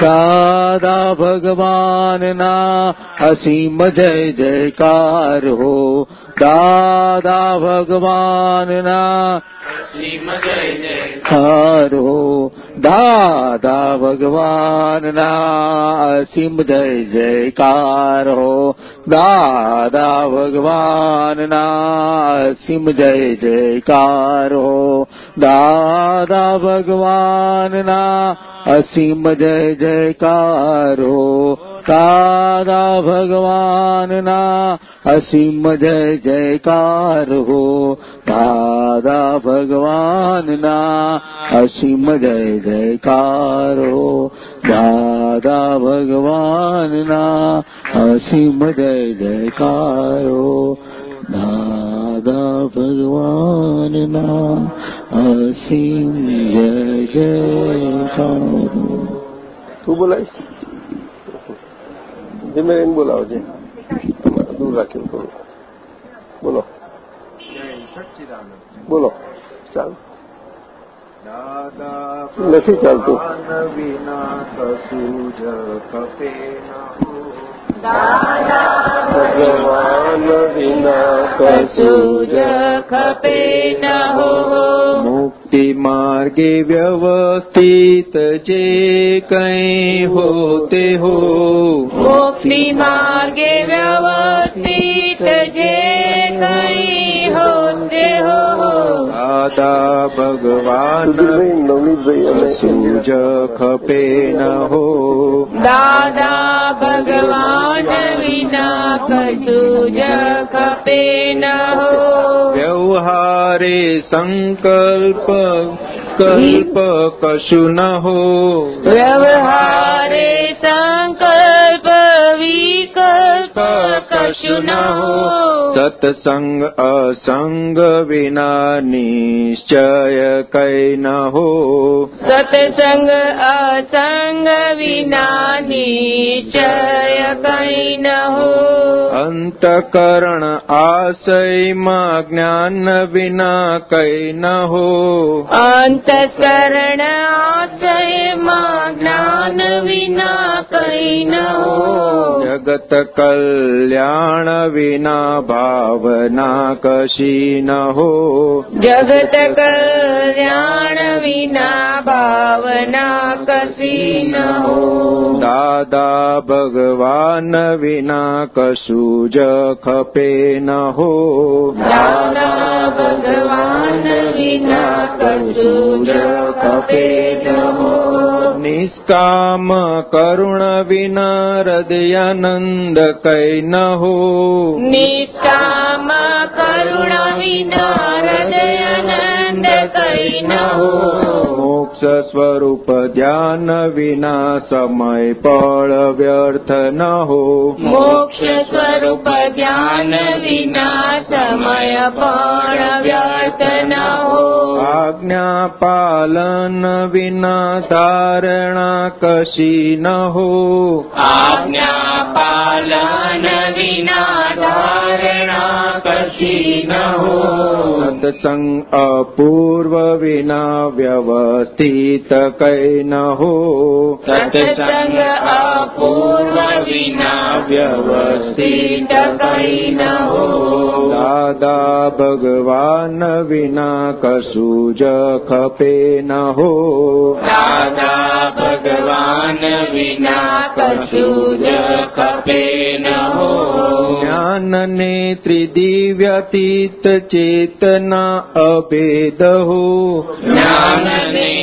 દાદા ભગવાનના અસીમ જય જયકાર હો દાદા ભગવાનના જયકાર હો દાદા ભગવાનના અસીમ જય જયકાર હો દાદા ભગવાનના અસીમ જય જયકાર હો દાદા ભગવાનના અસીમ જય જયકારો તારા ભગવાનના અસીમ જય જયકાર હો તારા ભગવાનના અસીમ જય જયકાર હો દાદા ભગવાનના અસીમ જય જયકાર હો દાદા ભગવાનના અસીમ જય જય તું બોલાવીશ જમેરીને બોલાવજે દૂર રાખ્યું થોડું. બોલો. બોલો. ચાલ. નથી ચાલતું. વિના કશું જ કપે ભગવાન વિના કશું જ ખપે ન હો. મુક્તિ માર્ગે વ્યવસ્થિત જે કઈ હોતે હો મુક્તિ માર્ગે દાદા ભગવાન સૂજ ખપે ન હો દાદા ભગવાન વિના કશું જ ખપે ન હો વ્યવહારે સંકલ્પ કલ્પ કશું ન હો વ્યવહારે સંકલ્પ વિકલ્પ કશું ન હો સત્સંગ અસંગ વિના નિશ્ચય કઈ ન હો સત્સંગ અસંગ વિના નિશ્ચય કઈ ન હો અંતકરણ આશયમાં જ્ઞાન વિના કઈ ન હો અંતકરણ આશયમાં જ્ઞાન વિના કઈ ન હો જગત કલ્યાણ વિના ભાવના કશી ન હો જગત કલ્યાણ વિના ભાવના કશી ન હો દાદા ભગવાન વિના કશું જ ખપે ન હો દાદા ભગવાન વિના નિષ્કામ કરુણ વિના હૃદયાનંદ કઈ ન હો નિષ્કામ કરુણ વિના હૃદયાનંદ કઈ ન હો મોક્ષ સ્વરૂપ ધ્યાન વિના સમય પળ વ્યર્થ ન હો મોક્ષ સ્વરૂપ ધ્યાન વિના સમય પળ વ્યર્થ ન હો આજ્ઞા પાલન વિના ધારણા કશી ન હો આજ્ઞા પાલન વિના ધારણા કશી ન હો સત્સંગ અપૂર્વ વિના વ્યવસ્થિત કઈ ન હો સત્સંગ અપૂર્વ વિના વ્યવસ્થિત કઈ ન હો દાદા ભગવાન વિના કશું જ ખપે ન હો દાદા ભગવાન વિના કશું જ ખપે ન હો જ્ઞાન ને अभेद ચેતના અભેદ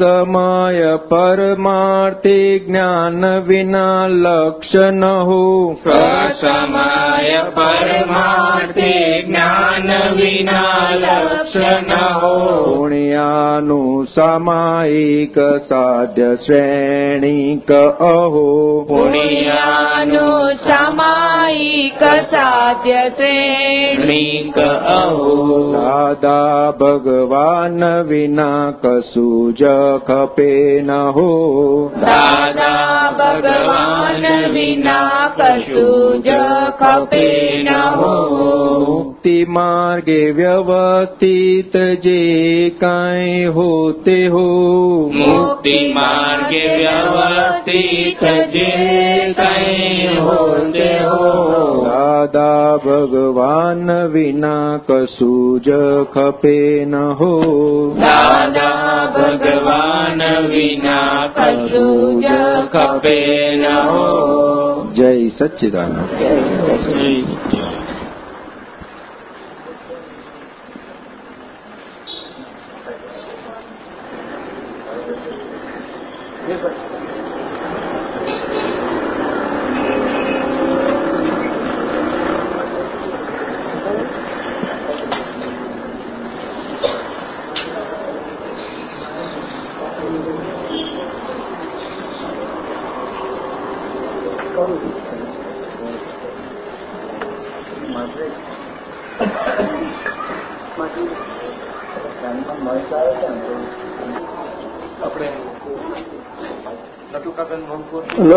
હો નિર્દ્વંદ આત્મરમણ પૂર્ણ કામ મોક્ષ હો સમય પરમાર્થે જ્ઞાન વિના લક્ષ્ય ન હો સસમય પરમાર્થે જ્ઞાન વિના લક્ષ્ય ન હો પુણ્યાનું સામાયિક સાધ્ય શ્રેણીક અહો પુણ્યાનું न हो। શ્રેણીક અહો દાદા ભગવાન વિના કશું જ ખપે ન હો દાદા ભગવાન વિના કશું જ ખપે ન હો મુક્તિ માર્ગે વ્યવસ્થિત જે દાદા ભગવાન વિના કશું જ ખપે ન હો દાદા ભગવાન વિના કશું જ ખપે ન હો જય સચ્ચિદાનંદ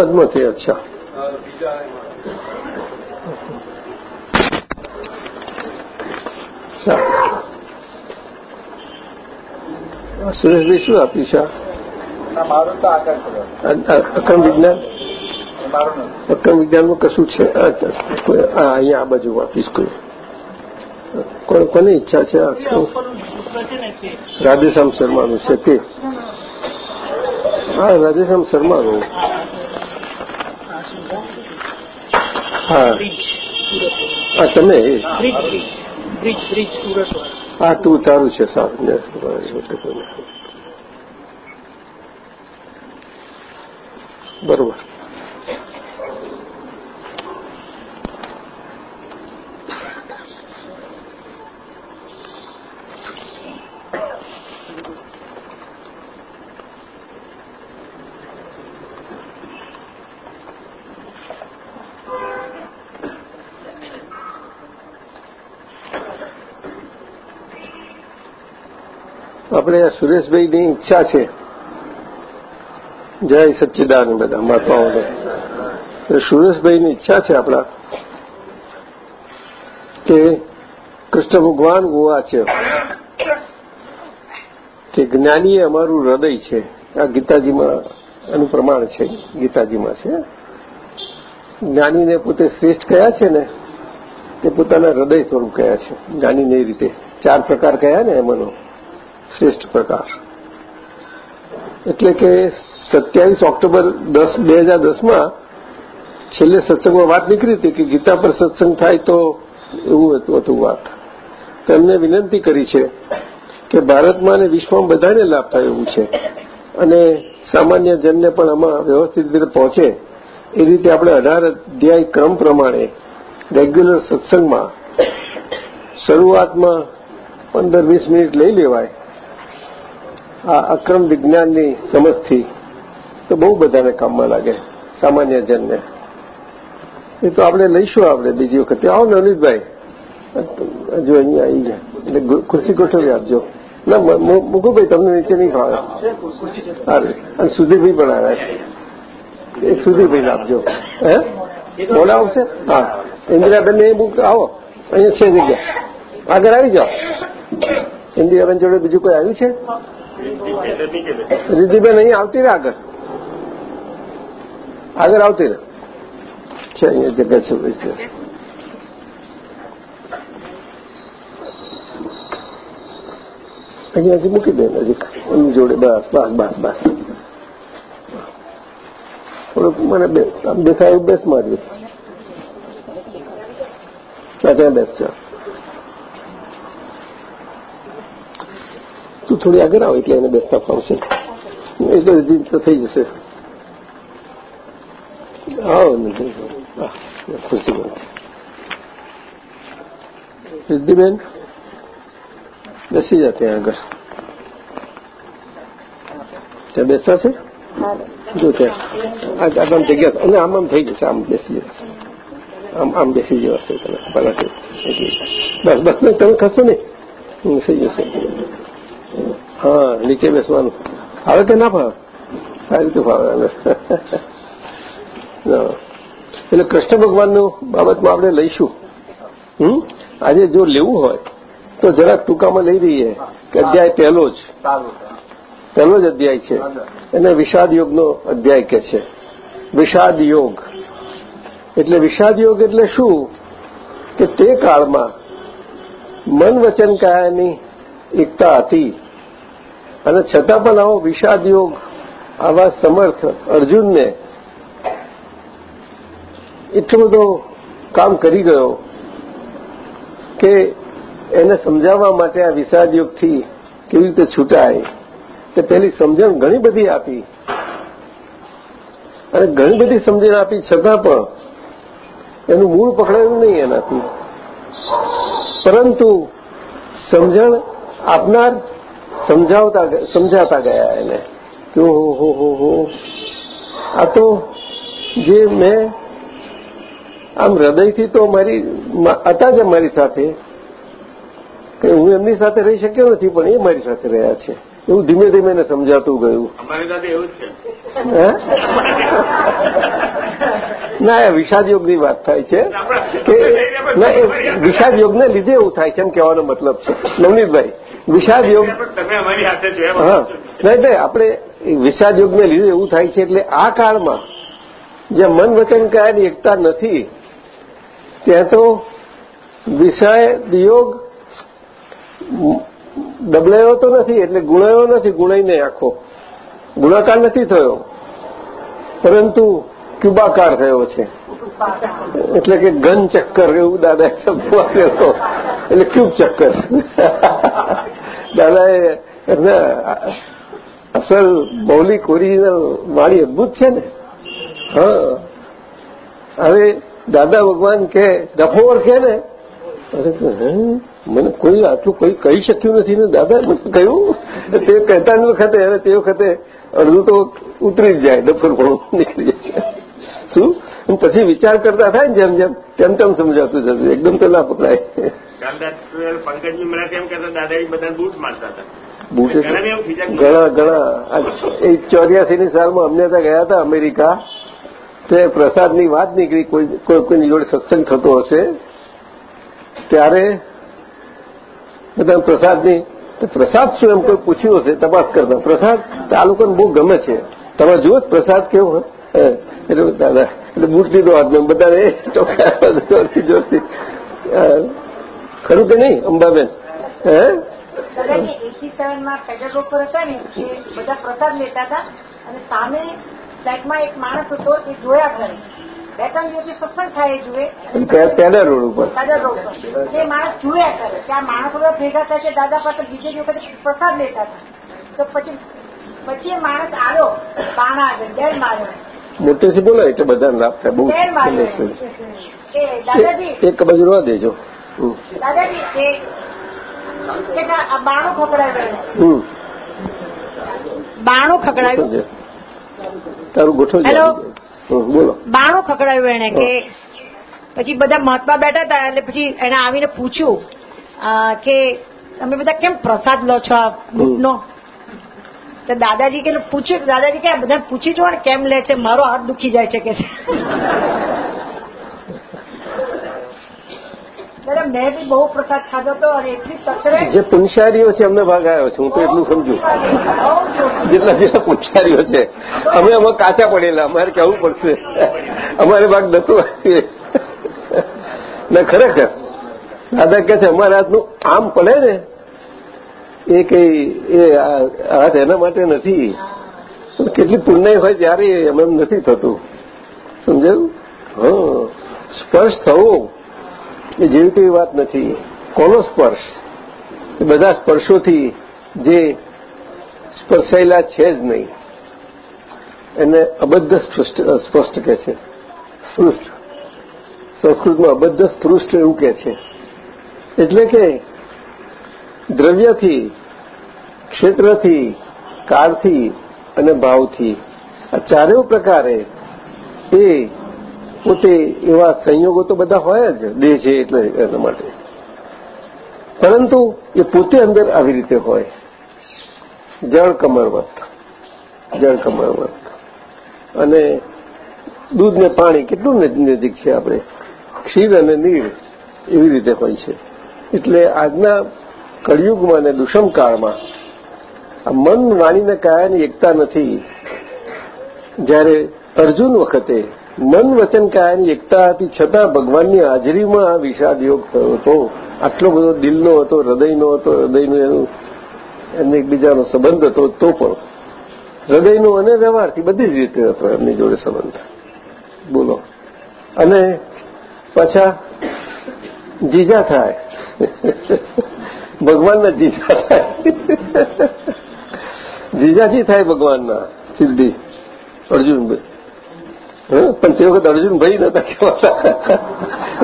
અનાજમાંથી અચ્છા સુરેશભાઈ શું આપ્યું છે? અક્રમ વિજ્ઞાન અક્રમ વિજ્ઞાનમાં કશું છે આ અહીંયા આ બાજુ આપીશ કોઈ કોણ કોની ઈચ્છા છે આ રાધેશ્યામ શર્માનું છે તે હા રાધેશ્યામ શર્માનું હા. હા તમે? હા તું તારું છે સારું. બરોબર. આપણે સુરેશભાઈની ઈચ્છા છે. જય સચ્ચિદાનંદ મહાત્માઓને. સુરેશભાઈની ઈચ્છા છે આપણા કે કૃષ્ણ ભગવાન ગોવા છે. કે જ્ઞાની એ અમારું હૃદય છે. આ ગીતાજીમાં એનું પ્રમાણ છે, ગીતાજીમાં છે. જ્ઞાનીને પોતે શ્રેષ્ઠ કયા છે ને? તે પોતાના હૃદય સ્વરૂપ કયા છે? જ્ઞાનીને એ રીતે ચાર પ્રકાર કયા ને એમાંનો? શ્રેષ્ઠ પ્રકાર. એટલે કે સત્યાવીસ ઓક્ટોબર દસ, બે હજાર દસમાં છેલ્લે સત્સંગમાં વાત નીકળી હતી કે ગીતા પર સત્સંગ થાય તો એવું હતું વાત. તો વિનંતી કરી છે કે ભારતમાં અને વિશ્વમાં બધાને લાભ થાય એવું છે. અને સામાન્ય જનને પણ આમાં વ્યવસ્થિત રીતે પહોંચે એ રીતે આપણે અઢાર અધ્યાય ક્રમ પ્રમાણે રેગ્યુલર સત્સંગમાં શરૂઆતમાં પંદર, વીસ મિનિટ લઈ લેવાય. આ અક્રમ વિજ્ઞાનની સમજથી તો બહુ બધાને કામમાં લાગે, સામાન્ય જનને. એ તો આપણે લઈશું આપણે બીજી વખતે. આવો ને અનિતભાઈ જો અહીંયા આવી ગયા. એટલે ખુરશી ગોઠવી આપજો. ના મુકુભાઈ તમને નીચે નહીં ફાવે સારું અને સુધીરભાઈ પણ આવ્યા છે. એક સુધીરભાઈ આપજો. હે? બોલાવશે હા. ઇન્દિરાબેન એ બુક, આવો. અહીંયા છે જગ્યા. આગળ આવી જાઓ. ઇન્દિરાબેન જોડે બીજું કોઈ આવ્યું છે? રિદ્ધિબેન અહીં આવતી રહે આગળ? આગળ આવતી રહે છે, અહીંયા જગ્યા છે ભાઈ છે અહીંયા હજી મૂકી દે, હજી એમની જોડે, બસ બસ બસ બસ. થોડુંક મને આમ દેખાય બેસ મારી. ત્યાં બેસ છે? તું થોડી આગળ આવ એટલે એને બેસતા ફાવશે. એટલે જ દિન તો થઈ જશે. આવો ખુશી બનશે સિદ્ધિબેન બેસી જા ત્યાં આગળ. ત્યાં બેસતા છે? જો ત્યાં. આમ જગ્યા અને આમ આમ થઈ જશે, આમ બેસી જશે. આમ આમ બેસી જવાશે તમે. પહેલાથી બસ બસ તમે ખસો નહીં થઈ જશે. હા, નીચે બેસવાનું. આવે કે ના ફાવે? સારી રીતે ફાવે એટલે કૃષ્ણ ભગવાનનું બાબતમાં આપણે લઈશું. હમ? આજે જો લેવું હોય, તો જરા ટૂંકામાં લઈ રહીએ કે અધ્યાય પહેલો જ. પહેલો જ અધ્યાય છે. એને વિષાદ યોગનો અધ્યાય કે છે. વિષાદ યોગ. એટલે વિષાદ યોગ એટલે શું? કે તે કાળમાં મન વચન કાયાની એકતા હતી. અને છતાં પણ આવો વિષાદ યોગ આવા સમર્થ અર્જુનને એટલો બધો કામ કરી ગયો કે એને સમજાવવા માટે આ વિષાદ યોગથી કેવી રીતે છૂટાય, તે પેલી સમજણ ઘણી બધી આપી. અને ઘણી બધી સમજણ આપી છતાં પણ એનું મૂળ પકડાયું નહીં એનાથી. પરંતુ સમજણ આપનાર સમજાવતા સમજાતા ગયા એને. કે હો હો હો હો. આ તો જે મેં આમ હૃદયથી તો મારી હતા જ મારી સાથે. કે હું એમની સાથે રહી શક્યો નથી પણ એ મારી સાથે રહ્યા છે. એવું ધીમે ધીમે એને સમજાતું ગયું. અમારી સાથે એવું જ છે. હે? ના એ વિષાદ યોગની વાત થાય છે. કે ના એ વિષાદ યોગને લીધે એવું થાય છે એમ કહેવાનો મતલબ છે. નવનીતભાઈ વિષાદ યોગ તમે અમારી હાથે હા. નહીં નહીં આપણે વિષાદ યોગને લીધે એવું થાય છે એટલે આ કાળમાં જ્યાં મન વચન કાયાની એકતા નથી ત્યાં તો વિષય યોગ ડબલાયો તો નથી એટલે ગુણાયો નથી ગુણાઈને આખો. ગુણાકાર નથી થયો. પરંતુ ક્યુબાકાર થયો છે. એટલે કે ઘન ચક્કર એવું દાદા શબ્દ એટલે ક્યુબ ચક્કર. દાદાએ અસલ મૌલિક ઓરિજિનલ વાણી અદભુત છે ને. હા. હવે દાદા ભગવાન કે, ડફોર કે ને? મને કોઈ આટલું કોઈ કહી શક્યું નથી ને, દાદા, મને કહ્યું. તે કહેતા વખતે, હવે તે વખતે અડધું તો ઉતરી જ જાય, ડફોર પણ નીકળી જાય. શું? પછી વિચાર કરતા થાય ને જેમ જેમ તેમ તેમ સમજાતું જતું એકદમ તો ના પકડાય પંકજજી મને એમ કહેતા દાદાજી બધા બૂટ મારતા હતા. બુટ ઘણા ઘણા એ ચોર્યાસીની સાલમાં અમને ત્યાં ગયા હતા અમેરિકા. તે પ્રસાદની વાત નીકળી કોઈ કોઈ કોઈની જોડે સત્સંગ થતો હશે. ત્યારે બધા પ્રસાદની પ્રસાદ શું એમ કોઈ પૂછ્યું હશે? તપાસ કરતા. પ્રસાદ આ લોકોને બહુ ગમે છે. તમે જુઓ પ્રસાદ કેવો હોય. એટલે દાદા એટલે બૂટ લીધો હાથને બધાને ચોખ્ખા જોરથી જોરથી. ખરું કે નહીં અંબાબેન? હે? એટી સેવનમાં રોડ પર હતા ને એ બધા પ્રસાદ લેતા હતા અને સામે ફ્લેટમાં એક માણસ હતો એ જોયા ઘરે. બે ત્રણ દિવસથી સત્સંગ થાય એ જુએ. પે- રોડ ઉપર? દાદા રોડ પર એ માણસ જોયા કરે કે આ માણસો ભેગા થાય છે દાદા પાસે બીજે વખતે પ્રસાદ લેતા હતા. તો પછી પછી એ માણસ આવ્યો બાણા આગળ જય માર્યો મોટેથી બોલાય એટલે બધાને લાભ થાય. બહુ એક બાજુ રવા દેજો. બાણું ખકડાયું તારું ગોઠવ બોલો. બાણું ખકડાયું એને કે પછી બધા મહાત્મા બેઠા હતા એટલે પછી એને આવીને પૂછ્યું કે તમે બધા કેમ પ્રસાદ લો છો? આ બુટનો તો દાદાજી કે, પૂછ્યું દાદાજી કે બધા પૂછી જુઓ ને કેમ લે છે? મારો હાથ દુખી જાય છે કે મેં બી બહુ પ્રસાદ ખાધો હતો અને એટલી ચચરે જે પુંસારીઓ છે અમને ભાગ આવ્યો છે, હું તો એટલું સમજુ. જેટલા જેટલા પુંસારીઓ છે, અમે અમે કાચા પડેલા, અમારે કહેવું પડશે. અમારે ભાગ નતું. ના, ખરેખર. દાદા કે છે, અમારા હાથનું આમ પડે ને એ કઈ, એ હાથ એના માટે નથી. કેટલી પુણ્ય હોય ત્યારે એમ એમ નથી થતું. સમજાયું? હા. સ્પર્શ થવો એ જેવી તેવી વાત નથી. કોનો સ્પર્શ? એ બધા સ્પર્શોથી જે સ્પર્શાયેલા છે જ નહીં. એને અબદ્ધ સ્પષ્ટ કે છે. સ્પૃષ્ટ. સંસ્કૃતમાં અબદ્ધ સ્પૃષ્ટ એવું કે છે. એટલે કે દ્રવ્યથી, ક્ષેત્રથી કાળથી અને ભાવથી. આ ચારેય પ્રકારે એ પોતે એવા સંયોગો તો બધા હોય જ, દેહ છે એટલે એના માટે. પરંતુ એ પોતે અંદર આવી રીતે હોય. જળ કમરવત જળ કમરવત અને દૂધ ને પાણી કેટલું નજીક છે આપણે? ક્ષીર અને નીર એવી રીતે હોય છે. એટલે આજના કળિયુગમાં અને દુષ્મકાળમાં આ મન વાણીને કાયાની એકતા નથી. જ્યારે અર્જુન વખતે મન વચન કાયાની એકતા હતી છતાં ભગવાનની હાજરીમાં આ વિષાદ યોગ થયો હતો. આટલો બધો દિલનો હતો, હૃદયનો હતો, હૃદયનો એનું એમને એકબીજાનો સંબંધ હતો, તો પણ હૃદયનો અને વ્યવહારથી બધી જ રીતે હતો એમની જોડે સંબંધ. બોલો. અને પાછા જીજા થાય. ભગવાનના જીજા જીજાજી થાય ભગવાનના સિદ્ધિ અર્જુનભાઈ. પણ તે વખત અર્જુનભાઈ નતા કહેવાતા.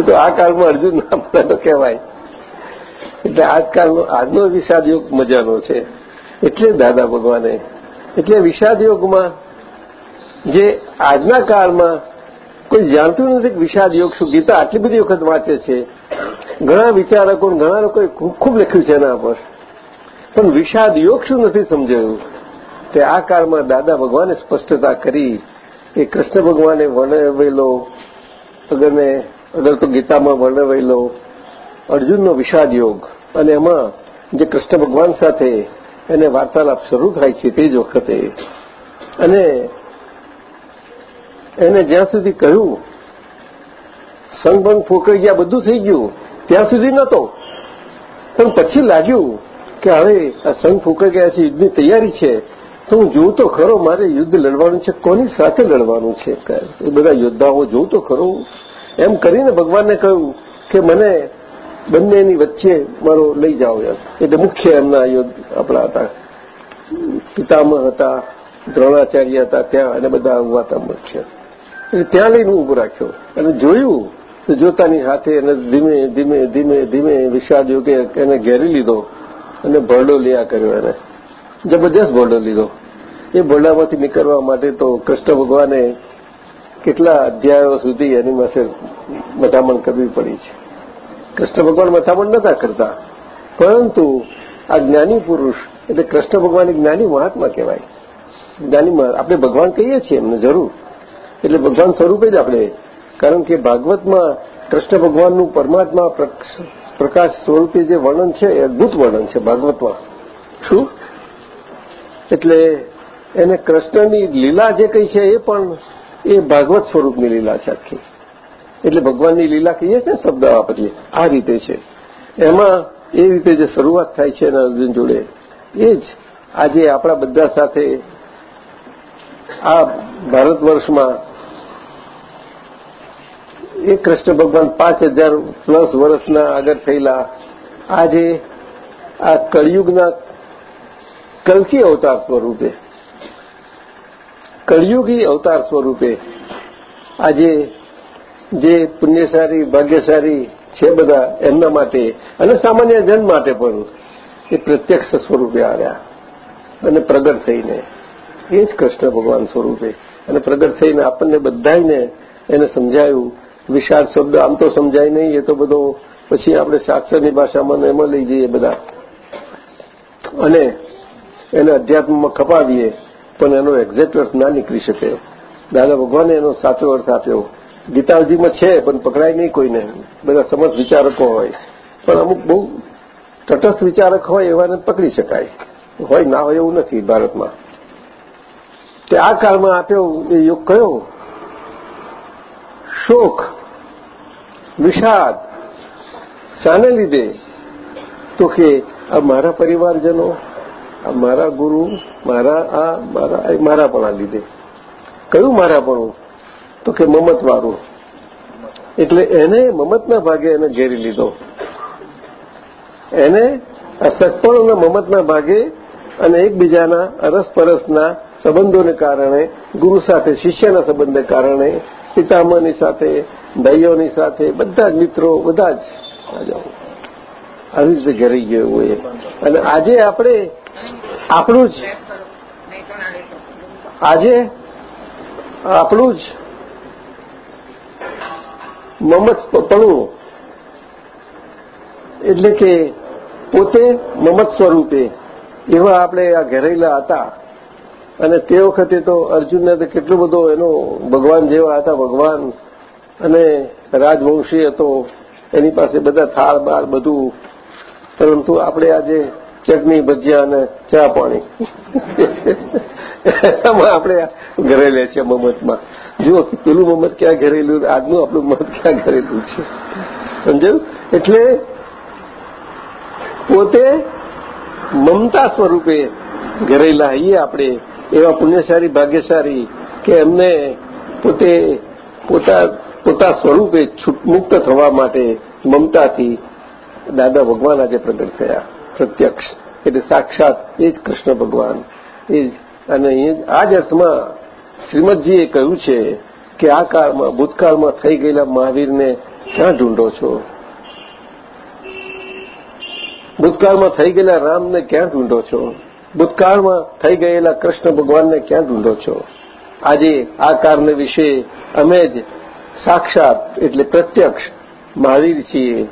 તો આ કાળમાં અર્જુન નામ કહેવાય. એટલે આજકાલનો આજનો વિષાદ યોગ મજાનો છે. એટલે દાદા ભગવાને, એટલે વિષાદ યોગમાં જે આજના કાળમાં કોઈ જાણતું નથી કે વિષાદ યોગ શું, ગીતા આટલી બધી વખત વાંચે છે. ઘણા વિચારકો ઘણા લોકોએ ખૂબ લખ્યું છે એના પર. પણ વિષાદ યોગ શું નથી સમજાયું? તે આ કાળમાં દાદા ભગવાને સ્પષ્ટતા કરી એ કૃષ્ણ ભગવાને વર્ણવેલો અગરને અગર તો ગીતામાં વર્ણવેલો અર્જુનનો વિષાદ યોગ અને એમાં જે કૃષ્ણ ભગવાન સાથે એને વાર્તાલાપ શરૂ થાય છે તે જ વખતે. અને એને જ્યાં સુધી કહ્યું સંગભંગ ફૂંકાઈ ગયા, બધું થઈ ગયું. ત્યાં સુધી નહોતો પણ પછી લાગ્યું કે હવે આ સંઘ ફૂંકાઈ ગયા છે યુદ્ધની તૈયારી છે. તો હું જોઉં તો ખરો મારે યુદ્ધ લડવાનું છે, કોની સાથે લડવાનું છે? એ બધા યોદ્ધાઓ જોઉં તો ખરો. એમ કરીને ભગવાનને કહ્યું કે મને બંનેની વચ્ચે મારો લઈ જાઓ એમ. એટલે મુખ્ય એમના આપણા હતા. પિતામહ હતા, દ્રોણાચાર્ય હતા, ત્યાં અને બધા આવવા હતા મુખ્ય એટલે ત્યાં લઈને ઊભો રાખ્યો. અને જોયું તો જોતાની સાથે એને ધીમે ધીમે ધીમે ધીમે વિષાદ યોગે એને ઘેરી લીધો અને ભરડો લ્યા કર્યો એને. જબરજસ્ત ભરડો લીધો. એ ભરડામાંથી નીકળવા માટે તો કૃષ્ણ ભગવાને કેટલા અધ્યાયો સુધી એની પાસે મથામણ કરવી પડી છે. કૃષ્ણ ભગવાન મથામણ નતા કરતા. પરંતુ આ જ્ઞાની પુરુષ, એટલે કૃષ્ણ ભગવાન જ્ઞાની મહાત્મા કહેવાય. જ્ઞાની આપણે ભગવાન કહીએ છીએ એમને જરૂર. એટલે ભગવાન સ્વરૂપે જ આપણે કારણ કે ભાગવતમાં કૃષ્ણ ભગવાનનું પરમાત્મા પ્રકાશ સ્વરૂપે જે વર્ણન છે એ અદભુત વર્ણન છે ભાગવતમાં. શું? એટલે એને કૃષ્ણની લીલા જે કઈ છે એ પણ એ ભાગવત સ્વરૂપની લીલા છે આખી. એટલે ભગવાનની લીલા કહીએ છીએ શબ્દ વાપરીએ આ રીતે છે. એમાં એ રીતે જે શરૂઆત થાય છે એના અર્જુન જોડે, એ જ આજે આપણા બધા સાથે આ ભારત વર્ષમાં એ કૃષ્ણ ભગવાન પાંચ હજાર પ્લસ વર્ષના આગળ થયેલા આજે આ કળિયુગના કલકી અવતાર સ્વરૂપે, કળિયુગી અવતાર સ્વરૂપે આજે જે પુણ્યશાળી, ભાગ્યશાળી છે બધા એમના માટે અને સામાન્ય જન માટે પણ એ પ્રત્યક્ષ સ્વરૂપે આવ્યા અને પ્રગટ થઈને, એ જ કૃષ્ણ ભગવાન સ્વરૂપે અને પ્રગટ થઈને આપણને બધાને એને સમજાયું વિશાળ શબ્દ આમ તો સમજાય નહીં, એ તો બધો પછી આપણે શાસ્ત્રની ભાષામાં એમાં લઈ જઈએ બધા. અને એને અધ્યાત્મમાં ખપાવીએ, પણ એનો એક્ઝેક્ટ અર્થ ના નીકળી શકે. દાદા ભગવાને એનો સાચો અર્થ આપ્યો. ગીતાજીમાં છે, પણ પકડાય નહીં કોઈને. બધા સમજ વિચારકો હોય. પણ અમુક બહુ તટસ્થ વિચારક હોય એવાને પકડી શકાય. હોય, ના હોય એવું નથી ભારતમાં. તે આ કાળમાં આપ્યો એ યોગ કયો? શોક. વિષાદ શાને લીધે? તો કે આ મારા પરિવારજનો, આ મારા ગુરુ, મારા આ, મારા મારાપણા લીધે. કયું મારાપણું? તો કે મમતવાળું એટલે એને મમતના ભાગે એને ઘેરી લીધો. એને આ સટપણ મમતના ભાગે અને એકબીજાના અરસપરસના સંબંધોને કારણે, ગુરુ સાથે, શિષ્યના સંબંધને કારણે, પિતામહની સાથે ભાઈઓની સાથે બધા જ મિત્રો, બધા જ આવી રીતે ઘરે ગયો એવું એ. અને આજે આપણે આપણું જ આજે આપણું જ મમતપણું એટલે કે પોતે મમત સ્વરૂપે એવા આપણે આ ઘેરેલા હતા. અને તે વખતે તો અર્જુનને તો કેટલો બધો એનો ભગવાન જેવા હતા, ભગવાન અને રાજવંશી હતો એની પાસે બધા થાળ, બાળ બધું. પરંતુ આપણે આજે ચટણી, ભજીયા અને ચા પાણી. એમાં આપણે ઘરેલે છે મમતમાં. જુઓ પેલું મમત ક્યાં ઘરેલું, આજનું આપણું મત ક્યાં ઘરેલું છે? સમજાયું? એટલે પોતે મમતા સ્વરૂપે ઘરેલા હઈએ આપણે, એવા પુણ્યશાળી, ભાગ્યશાળી કે એમને પોતે પોતા પોતા સ્વરૂપે મુક્ત થવા માટે મમતાથી દાદા ભગવાન આજે પ્રગટ થયા, પ્રત્યક્ષ. એટલે સાક્ષાત એ જ કૃષ્ણ ભગવાન. એ જ અને આ જ અર્થમાં શ્રીમદજીએ કહ્યું છે કે આ કાળમાં, ભૂતકાળમાં થઈ ગયેલા મહાવીરને ક્યાં ઢૂંઢો છો? ભૂતકાળમાં થઈ ગયેલા રામને ક્યાં ઢૂંઢો છો? ભૂતકાળમાં થઈ ગયેલા કૃષ્ણ ભગવાનને ક્યાં ઢૂંઢો છો? આજે આ કારને વિશે અમે જ સાક્ષાત એટલે પ્રત્યક્ષ. મહાવીર છીએ,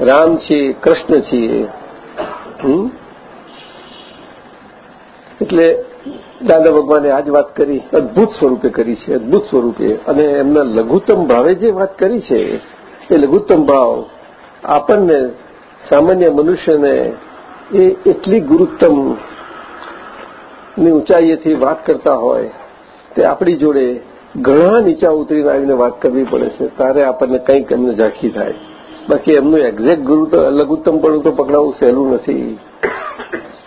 રામ છીએ, કૃષ્ણ છીએ. એટલે દાદા ભગવાને આજ વાત કરી, અદભુત સ્વરૂપે કરી છે, અદભુત સ્વરૂપે. અને એમના લઘુત્તમ ભાવે જે વાત કરી છે, એ લઘુત્તમ ભાવ આપણને સામાન્ય મનુષ્યને એ એટલી ગુરુત્તમની ઊંચાઈએથી વાત કરતા હોય, તે આપણી જોડે ઘણા નીચા ઉતરીને આવીને વાત કરવી પડે છે. ત્યારે આપણને કંઈક એમને ઝાંખી થાય. બાકી એમનું એક્ઝેક્ટ ગુરુ તો લઘુત્તમપણું તો પકડાવવું સહેલું નથી.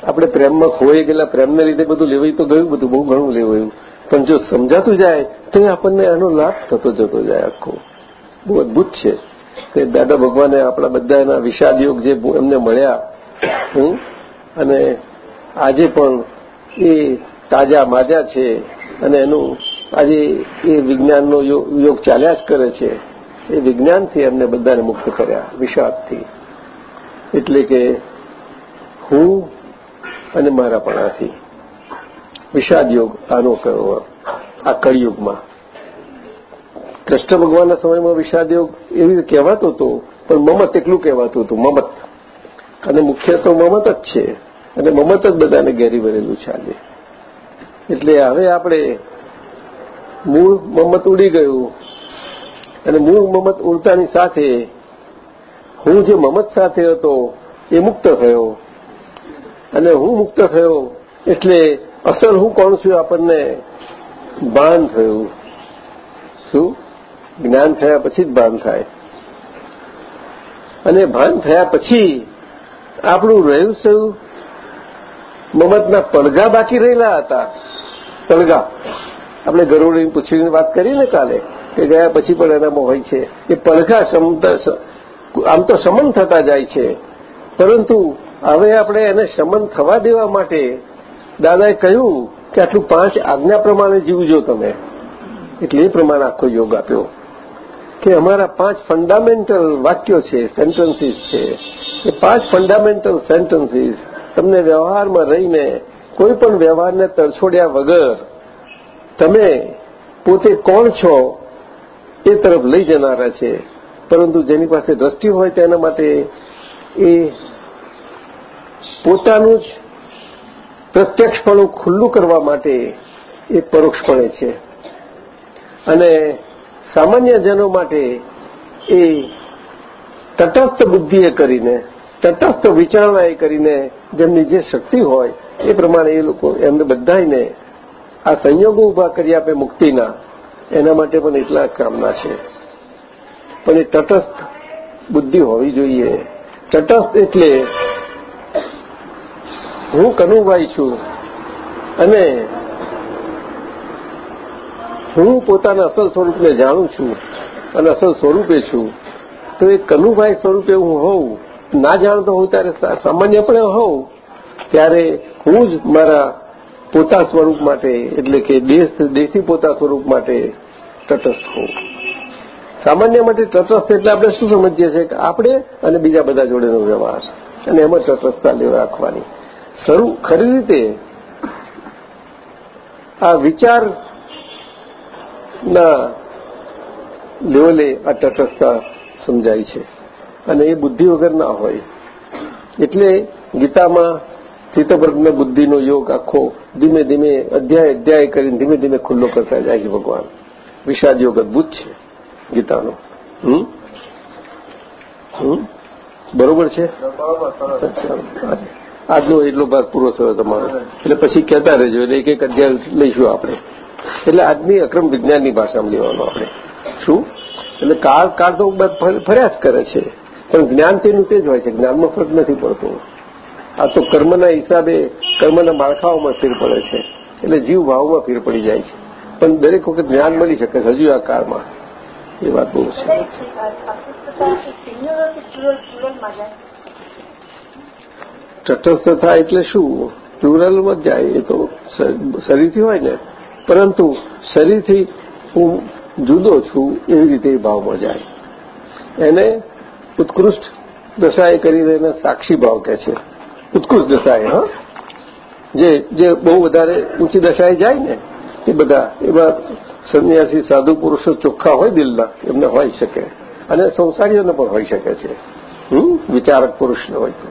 આપણે પ્રેમમાં ખોવાઈ ગયેલા પ્રેમને લીધે બધું લેવાય તો ગયું બધું, બહુ ઘણું લેવાયું. પણ જો સમજાતું જાય, તો એ આપણને એનો લાભ થતો જતો જાય આખો. બહુ અદભુત છે. કે દાદા ભગવાને આપણા બધા એના વિષાદ યોગ જે એમને મળ્યા અને આજે પણ એ તાજા માજા છે અને એનું આજે એ વિજ્ઞાનનો યોગ ચાલ્યા જ કરે છે. એ વિજ્ઞાનથી એમને બધાને મુક્ત કર્યા, વિષાદથી. એટલે કે હું અને મારાપણાથી વિષાદ યોગ આનો કયો આ કળિયુગમાં. કૃષ્ણ ભગવાનના સમયમાં વિષાદ યોગ એવી રીતે કહેવાતો હતો, પણ મમત એટલું કહેવાતું હતું, મમત. અને મુખ્ય તો મમત જ છે. અને મમત જ બધાને ઘેરી ભરેલું છે આજે એટલે હવે આપણે મૂળ મમત ઉડી ગયું. અને મૂળ મમત ઉડતાની સાથે હું જે મમત સાથે હતો એ મુક્ત થયો. અને હું મુક્ત થયો એટલે અસલ હું કોણ છું આપણને ભાન થયું. શું? જ્ઞાન થયા પછી જ ભાન થાય. અને ભાન થયા પછી આપણું રહ્યું શું? મમતના પડઘા બાકી રહેલા હતા. પડઘા. આપણે ગરોળી પૂછીને વાત કરી ને કાલે, કે ગયા પછી પણ એનામાં હોય છે. એ પડઘા આમ તો સમન થતા જાય છે. પરંતુ હવે આપણે એને શમન થવા દેવા માટે દાદાએ કહ્યું કે આટલું પાંચ આજ્ઞા પ્રમાણે જીવજો તમે. એટલે એ પ્રમાણે આખો યોગ આપ્યો. કે અમારા પાંચ ફંડામેન્ટલ વાક્યો છે સેન્ટન્સીસ છે. એ પાંચ ફંડામેન્ટલ સેન્ટન્સીસ તમને વ્યવહારમાં રહીને કોઈ પણ વ્યવહારને તરછોડ્યા વગર તમે પોતે કોણ છો એ તરફ લઈ જનારા છે. પરંતુ જેની પાસે દ્રષ્ટિ હોય તેના માટે એ પોતાનું જ પ્રત્યક્ષપણું ખુલ્લું કરવા માટે એ પરોક્ષપણે છે. અને સામાન્ય જનો માટે એ તટસ્થ બુદ્ધિએ કરીને, તટસ્થ વિચારણાએ કરીને જેમની જે શક્તિ હોય એ પ્રમાણે એ લોકો એમને બધાને આ સંયોગો ઊભા કરી આપે મુક્તિના, એના માટે પણ એટલા કામના છે. પણ એ તટસ્થ બુદ્ધિ હોવી જોઈએ. તટસ્થ એટલે હું કનુભાઈ છું અને હું પોતાના અસલ સ્વરૂપને જાણું છું અને અસલ સ્વરૂપે છું. તો એ કનુભાઈ સ્વરૂપે હું હોઉં, ના જાણતો હોઉં ત્યારે સામાન્યપણે હોઉં, ત્યારે હું જ મારા પોતા સ્વરૂપ માટે, એટલે કે દેશ, દેશી પોતા સ્વરૂપ માટે તટસ્થ હોવું. સામાન્ય માટે તટસ્થ એટલે આપણે શું સમજીએ છીએ કે આપણે અને બીજા બધા જોડેનો વ્યવહાર. અને એમાં તટસ્થતા રાખવાની. શરૂ ખરી રીતે આ વિચારના લેવલે આ તટસ્થતા સમજાય છે. અને એ બુદ્ધિ વગર ના હોય. એટલે ગીતામાં ચિત્તવર્ગના બુદ્ધિનો યોગ આખો ધીમે ધીમે અધ્યાય અધ્યાય કરીને ધીમે ધીમે ખુલ્લો કરતા જાય છે ભગવાન. વિષાદ યોગ અદભુત છે, ગીતાનો. બરોબર છે? આજનો એટલો ભાગ પૂરો થયો તમારો. એટલે પછી કહેતા રહેજો, એટલે એક એક અધ્યાય લઈશું આપણે. એટલે આજની અક્રમ વિજ્ઞાનની ભાષામાં લેવાનો આપણે. શું? એટલે કાળ કાળ તો ફર્યા જ કરે છે. પણ જ્ઞાન તેનું તે જ હોય છે, જ્ઞાનમાં ફરક નથી પડતો. આ તો કર્મના હિસાબે કર્મના માળખાઓમાં ફેર પડે છે. એટલે જીવ ભાવમાં ફેર પડી જાય છે. પણ દરેક વખત જ્ઞાન મળી શકે છે હજુ આ કાળમાં. એ વાત બહુ છે. તટસ્થ થાય એટલે શું? પ્લુરલમાં જ જાય. એ તો શરીરથી હોય ને. પરંતુ શરીરથી હું જુદો છું એવી રીતે ભાવમાં જાય. એને ઉત્કૃષ્ટ દશાએ કરીને સાક્ષી ભાવ કહે છે. ઉત્કૃષ્ટ દશાએ, હા. જે જે બહુ વધારે ઊંચી દશાએ જાય ને, એ બધા, એવા સંન્યાસી સાધુ પુરુષો ચોખ્ખા હોય દિલના, એમને હોઈ શકે. અને સંસારીઓને પણ હોઈ શકે છે. હમ? વિચારક પુરુષને હોય તો.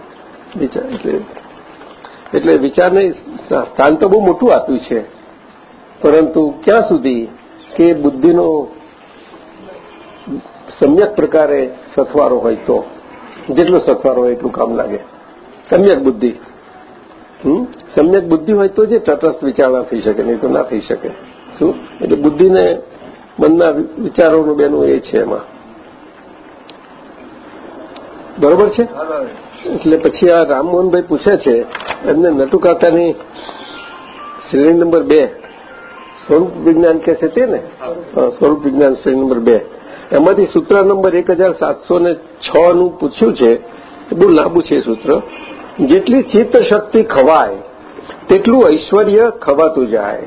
એટલે એટલે વિચારને સ્થાન તો બહુ મોટું આપ્યું છે. પરંતુ ક્યાં સુધી કે બુદ્ધિનો સમ્યક પ્રકારે સથવારો હોય તો, જેટલો સથવારો હોય એટલું કામ લાગે. સમ્યક બુદ્ધિ. હમ? સમ્યક બુદ્ધિ હોય તો જે તટસ્થ વિચારણા થઈ શકે નહીં તો ના થઈ શકે. શું? એટલે બુદ્ધિને મનના વિચારોનું બેનું એ છે એમાં. બરોબર છે? એટલે પછી આ રામમોહનભાઈ પૂછે છે એમને નટુકાકાની શ્રેણી નંબર બે. સ્વરૂપ વિજ્ઞાન કે છે તે ને? સ્વરૂપ વિજ્ઞાન શ્રેણી નંબર બે. એમાંથી સૂત્ર નંબર એક હજાર સાતસો ને છ નું પૂછ્યું છે એ બહુ લાંબુ છે સૂત્ર. જેટલી ચિત્ત શક્તિ ખવાય, તેટલું ઐશ્વર્ય ખવાતું જાય.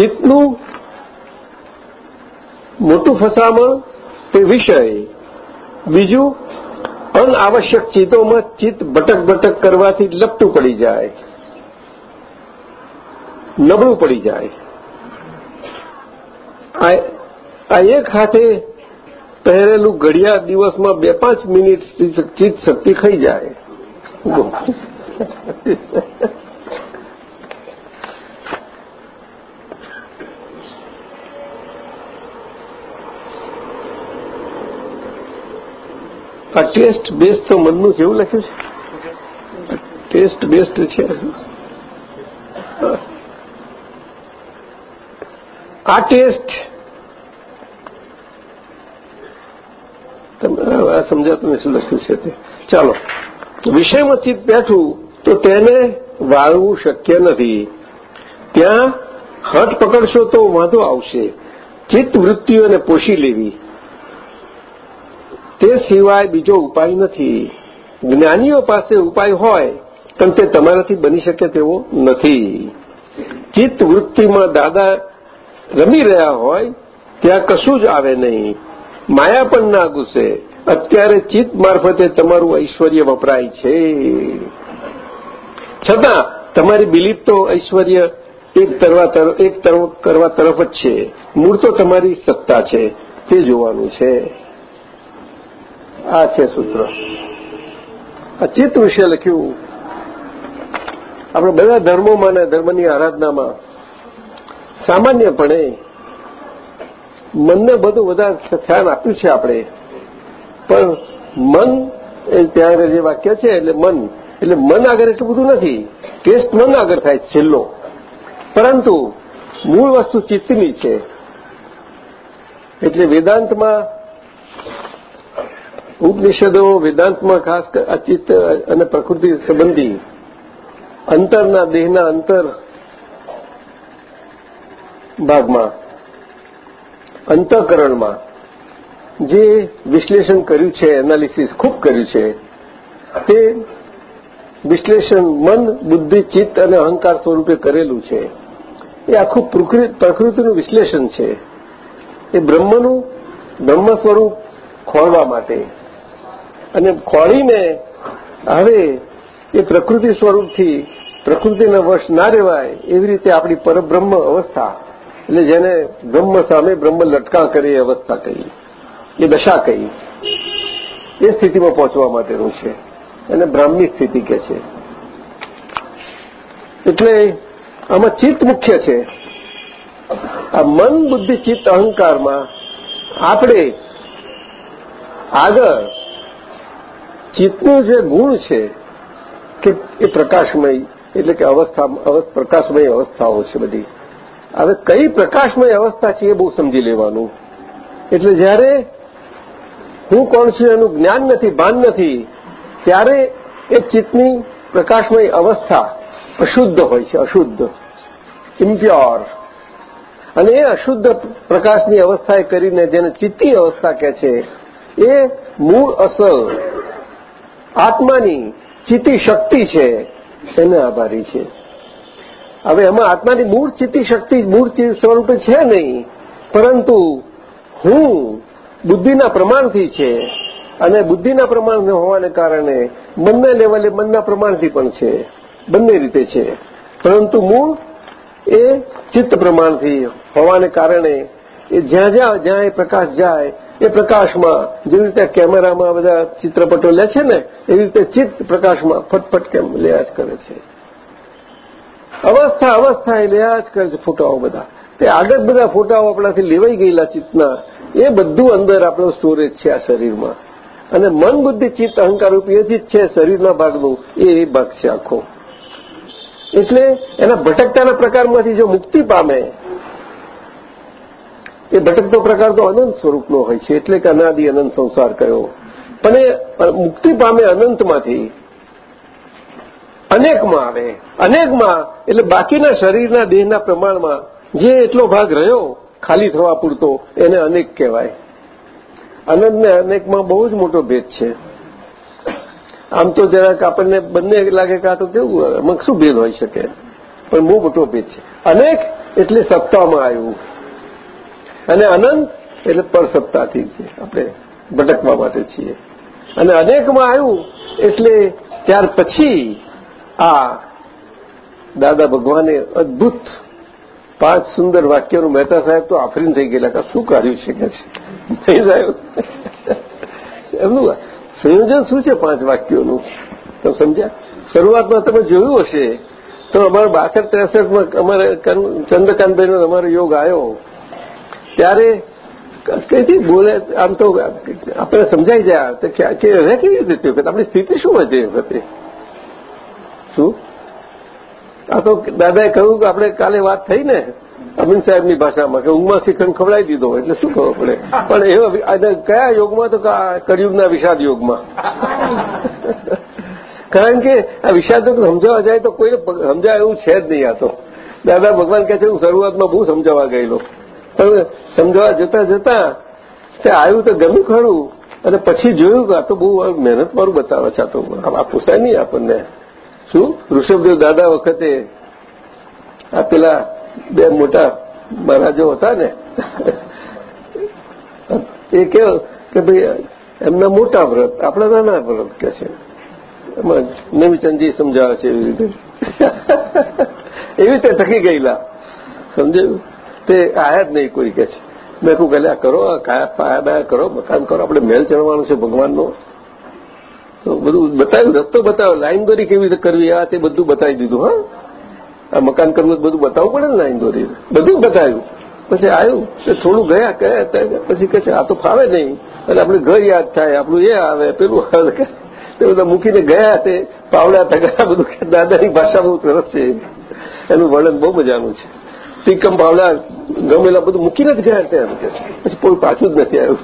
ચિત્તનું મોટું ફસામણ તે વિષય. બીજું, અનાવશ્યક ચિત્તોમાં ચિત્ત ભટક ભટક કરવાથી લપટું પડી જાય. નબળું પડી જાય. આ એક હાથે પહેરેલું ઘડિયાળ દિવસમાં બે પાંચ મિનિટ ચિત્ત શક્તિ ખાઈ જાય. આ ટેસ્ટ બેસ્ટ તો મનનું એવું લખ્યું છે? ટેસ્ટ બેસ્ટ છે. આ ટેસ્ટ સમજાતું નથી લખ્યું છે તે ચાલો, વિષયમાં બેઠું, તો તેને વાળવું શક્ય નથી. ત્યાં હટ પકડશો તો વાંધો આવશે. ચિત્ત વૃત્તિઓને પોષી લેવી. તે સિવાય બીજો ઉપાય નથી. જ્ઞાનીઓ પાસે ઉપાય હોય, પણ તે તમારાથી બની શકે તેવો નથી. ચિત્ત વૃત્તિમાં દાદા રમી રહ્યા હોય, ત્યાં કશું જ આવે નહીં. માયા પણ ના ઘૂસે. અત્યારે ચિત્ત મારફતે તમારું ઐશ્વર્ય વપરાય છે. છતાં, તમારી બિલીફ તો ઐશ્વર્ય એક એક કરવા તરફ જ છે. મૂળ તો તમારી સત્તા છે, તે જોવાનું છે. આ છે સૂત્ર. આ ચિત્ત વિશે લખ્યું. આપણે બધા ધર્મોમાં અને ધર્મની આરાધનામાં સામાન્યપણે મનને બધું વધારે ધ્યાન આપ્યું છે આપણે. પણ મન એ ત્યાં આગળ જે વાક્ય છે, એટલે મન. એટલે મન આગળ એટલું બધું નથી. ટેસ્ટ મન આગળ થાય છેલ્લો. પરંતુ મૂળ વસ્તુ ચિત્તની છે. એટલે વેદાંતમાં ઉપનિષદો, વેદાંતમાં ખાસ ચિત્ત અને પ્રકૃતિ સંબંધી અંતરના દેહના અંતર ભાગમાં, અંતઃકરણમાં જે વિશ્લેષણ કર્યું છે એનાલિસિસ ખૂબ કર્યું છે, તે વિશ્લેષણ મન, બુદ્ધિ, ચિત્ત અને અહંકાર સ્વરૂપે કરેલું છે. એ આખું પ્રકૃતિનું વિશ્લેષણ છે. એ બ્રહ્મનું, બ્રહ્મ સ્વરૂપ ખોળવા માટે. અને ખોળીને હવે એ પ્રકૃતિ સ્વરૂપથી પ્રકૃતિના વશ ના રહેવાય એવી રીતે આપણી પરબ્રહ્મ અવસ્થા, એટલે જેને બ્રહ્મ સામે બ્રહ્મ લટકા કરે અવસ્થા કહી એ દશા કહી. એ સ્થિતિમાં પહોંચવા માટેનું છે. એને બ્રાહ્મી સ્થિતિ કે છે. એટલે આમાં ચિત્ત મુખ્ય છે. આ મન, બુદ્ધિ, ચિત્ત, અહંકારમાં આપણે આગળ ચિત્તનું જે ગુણ છે કે એ પ્રકાશમય, એટલે કે અવસ્થા, પ્રકાશમય અવસ્થાઓ છે બધી. હવે કઈ પ્રકાશમય અવસ્થા છે એ બહુ સમજી લેવાનું. એટલે જ્યારે હું કોણ છું એનું જ્ઞાન નથી, ભાન નથી, ત્યારે એ ચિત્તની પ્રકાશમય અવસ્થા અશુદ્ધ હોય છે, અશુદ્ધ ઇમ્પ્યોર અને એ અશુદ્ધ પ્રકાશની અવસ્થાએ કરીને જેને ચિત્તી અવસ્થા કહે છે, એ મૂળ અસલ, આત્માની ચિત્તી શક્તિ છે, એને આભારી છે. હવે એમાં આત્માની મૂળ ચિત્તી શક્તિ, મૂળ સ્વરૂપે છે નહીં, પરંતુ હું બુદ્ધિના પ્રમાણથી છે અને બુદ્ધિના પ્રમાણ હોવાને કારણે બંને લેવલે મનના પ્રમાણથી પણ છે. બંને રીતે છે. પરંતુ મૂળ એ ચિત્ત પ્રમાણથી હોવાને કારણે એ જ્યાં જ્યાં જ્યાં એ પ્રકાશ જાય, એ પ્રકાશમાં જેવી રીતે કેમેરામાં બધા ચિત્રપટો લે છે ને, એવી રીતે ચિત્ત પ્રકાશમાં ફટફટ કેમ લેયા જ કરે છે. અવસ્થા અવસ્થા એ લેયા જ કરે છે ફોટાઓ બધા. તે આગળ બધા ફોટાઓ આપણાથી લેવાઈ ગયેલા ચિત્તના એ બધું અંદર આપણો સ્ટોરેજ છે આ શરીરમાં. અને મન બુદ્ધિ, ચિત્ત, અહંકાર રૂપી હજી જ છે શરીરના ભાગનું. એ ભાગ છે આખો. એટલે એના ભટકતાના પ્રકારમાંથી જો મુક્તિ પામે, એ ભટકતો પ્રકાર તો અનંત સ્વરૂપનો હોય છે. એટલે કે અનાદિ, અનંત સંસાર કયો. પણ એ મુક્તિ પામે અનંતમાંથી અનેકમાં આવે. અનેકમાં, એટલે બાકીના શરીરના દેહના પ્રમાણમાં જે એટલો ભાગ રહ્યો ખાલી થવા પૂરતો એને અનેક કહેવાય. અનંતને અનેકમાં બહુ જ મોટો ભેદ છે. આમ તો જરાક આપણને બંને લાગે કે આ તો કેવું એમાં શું ભેદ હોઈ શકે? પણ બહુ મોટો ભેદ છે. અનેક એટલે સત્તામાં આવ્યું. અને અનંત એટલે પરસત્તાથી છે. આપણે ભટકવા માટે છીએ. અને અનેકમાં આવ્યું એટલે ત્યાર પછી આ દાદા ભગવાને અદભુત પાંચ સુંદર વાક્યોનું મહેતા સાહેબ તો આફરીન થઈ ગયેલા કે શું કર્યું છે કે નહીં સાહેબ. એમનું સંયોજન શું છે પાંચ વાક્યોનું? તમે સમજ્યા? શરૂઆતમાં તમે જોયું હશે. તો અમારે બાસઠ, ત્રેસઠમાં અમારે ચંદ્રકાંતભાઈનો અમારો યોગ આવ્યો. ત્યારે કઈથી બોલે, આમ તો આપણે સમજાઈ જાય કે રહે કેવી રીતે આપણી સ્થિતિ શું હોય તે વખતે? શું? આ તો દાદાએ કહ્યું કે આપણે કાલે વાત થઈ ને, અમીન સાહેબની ભાષામાં કે ઊંઘમાં શ્રીખંડ ખવડાવી દીધો એટલે શું ખબર પડે? પણ એવા કયા યોગમાં? તો કળિયુગના વિષાદ યોગમાં. કારણ કે આ વિષાદ સમજાવવા જાય તો કોઈને સમજાય એવું છે જ નહીં આ તો. દાદા ભગવાન કહે છે, હું શરૂઆતમાં બહુ સમજાવવા ગયેલો. પણ સમજાવવા જતા જતા તે આવ્યું તો ગમ્યું ખરું. અને પછી જોયું કે આ તો બહુ મહેનત મારું બતાવે છે આ તો. આ પોસાય નહીં આપણને. શું? ઋષભદેવ દાદા વખતે આ પેલા બે મોટા મહારાજો હતા ને, એ કેવો કે ભાઈ એમના મોટા વ્રત, આપણા નાના વ્રત કે છે. એમાં નવીચંદજી સમજાવે છે એવી રીતે. એવી રીતે થકી ગયેલા. સમજાયું? તે આયા જ નહીં કોઈ કે છે. મેં કહું ગલ્યા કરો કાયા પાયા બાયા કરો, મકાન કરો, આપણે મેલ ચડવાનું છે ભગવાનનો. તો બધું બતાવ્યું. રસ્તો બતાવ્યો. લાઈન દોરી કેવી રીતે કરવી? આ તે બધું બતાવી દીધું, હા? આ મકાન કરવું બધું બતાવવું પડે ને લાઈન દોરી. બધું બતાવ્યું. પછી આવ્યું કે થોડું ગયા ગયા પછી કહે છે, આ તો ફાવે નહીં. એટલે આપણે ઘર યાદ થાય. આપણું એ આવે, પેલું આવે. તે બધા મૂકીને ગયા તે પાવડા તગડા બધું દાદાની ભાષા બહુ સરસ છે. એનું વર્ણન બહુ મજાનું છે. ટીકમ પાવડા ગમેલા બધું મૂકીને જ ગયા ત્યાં કે પછી કોઈ પાછું જ નથી આવ્યું.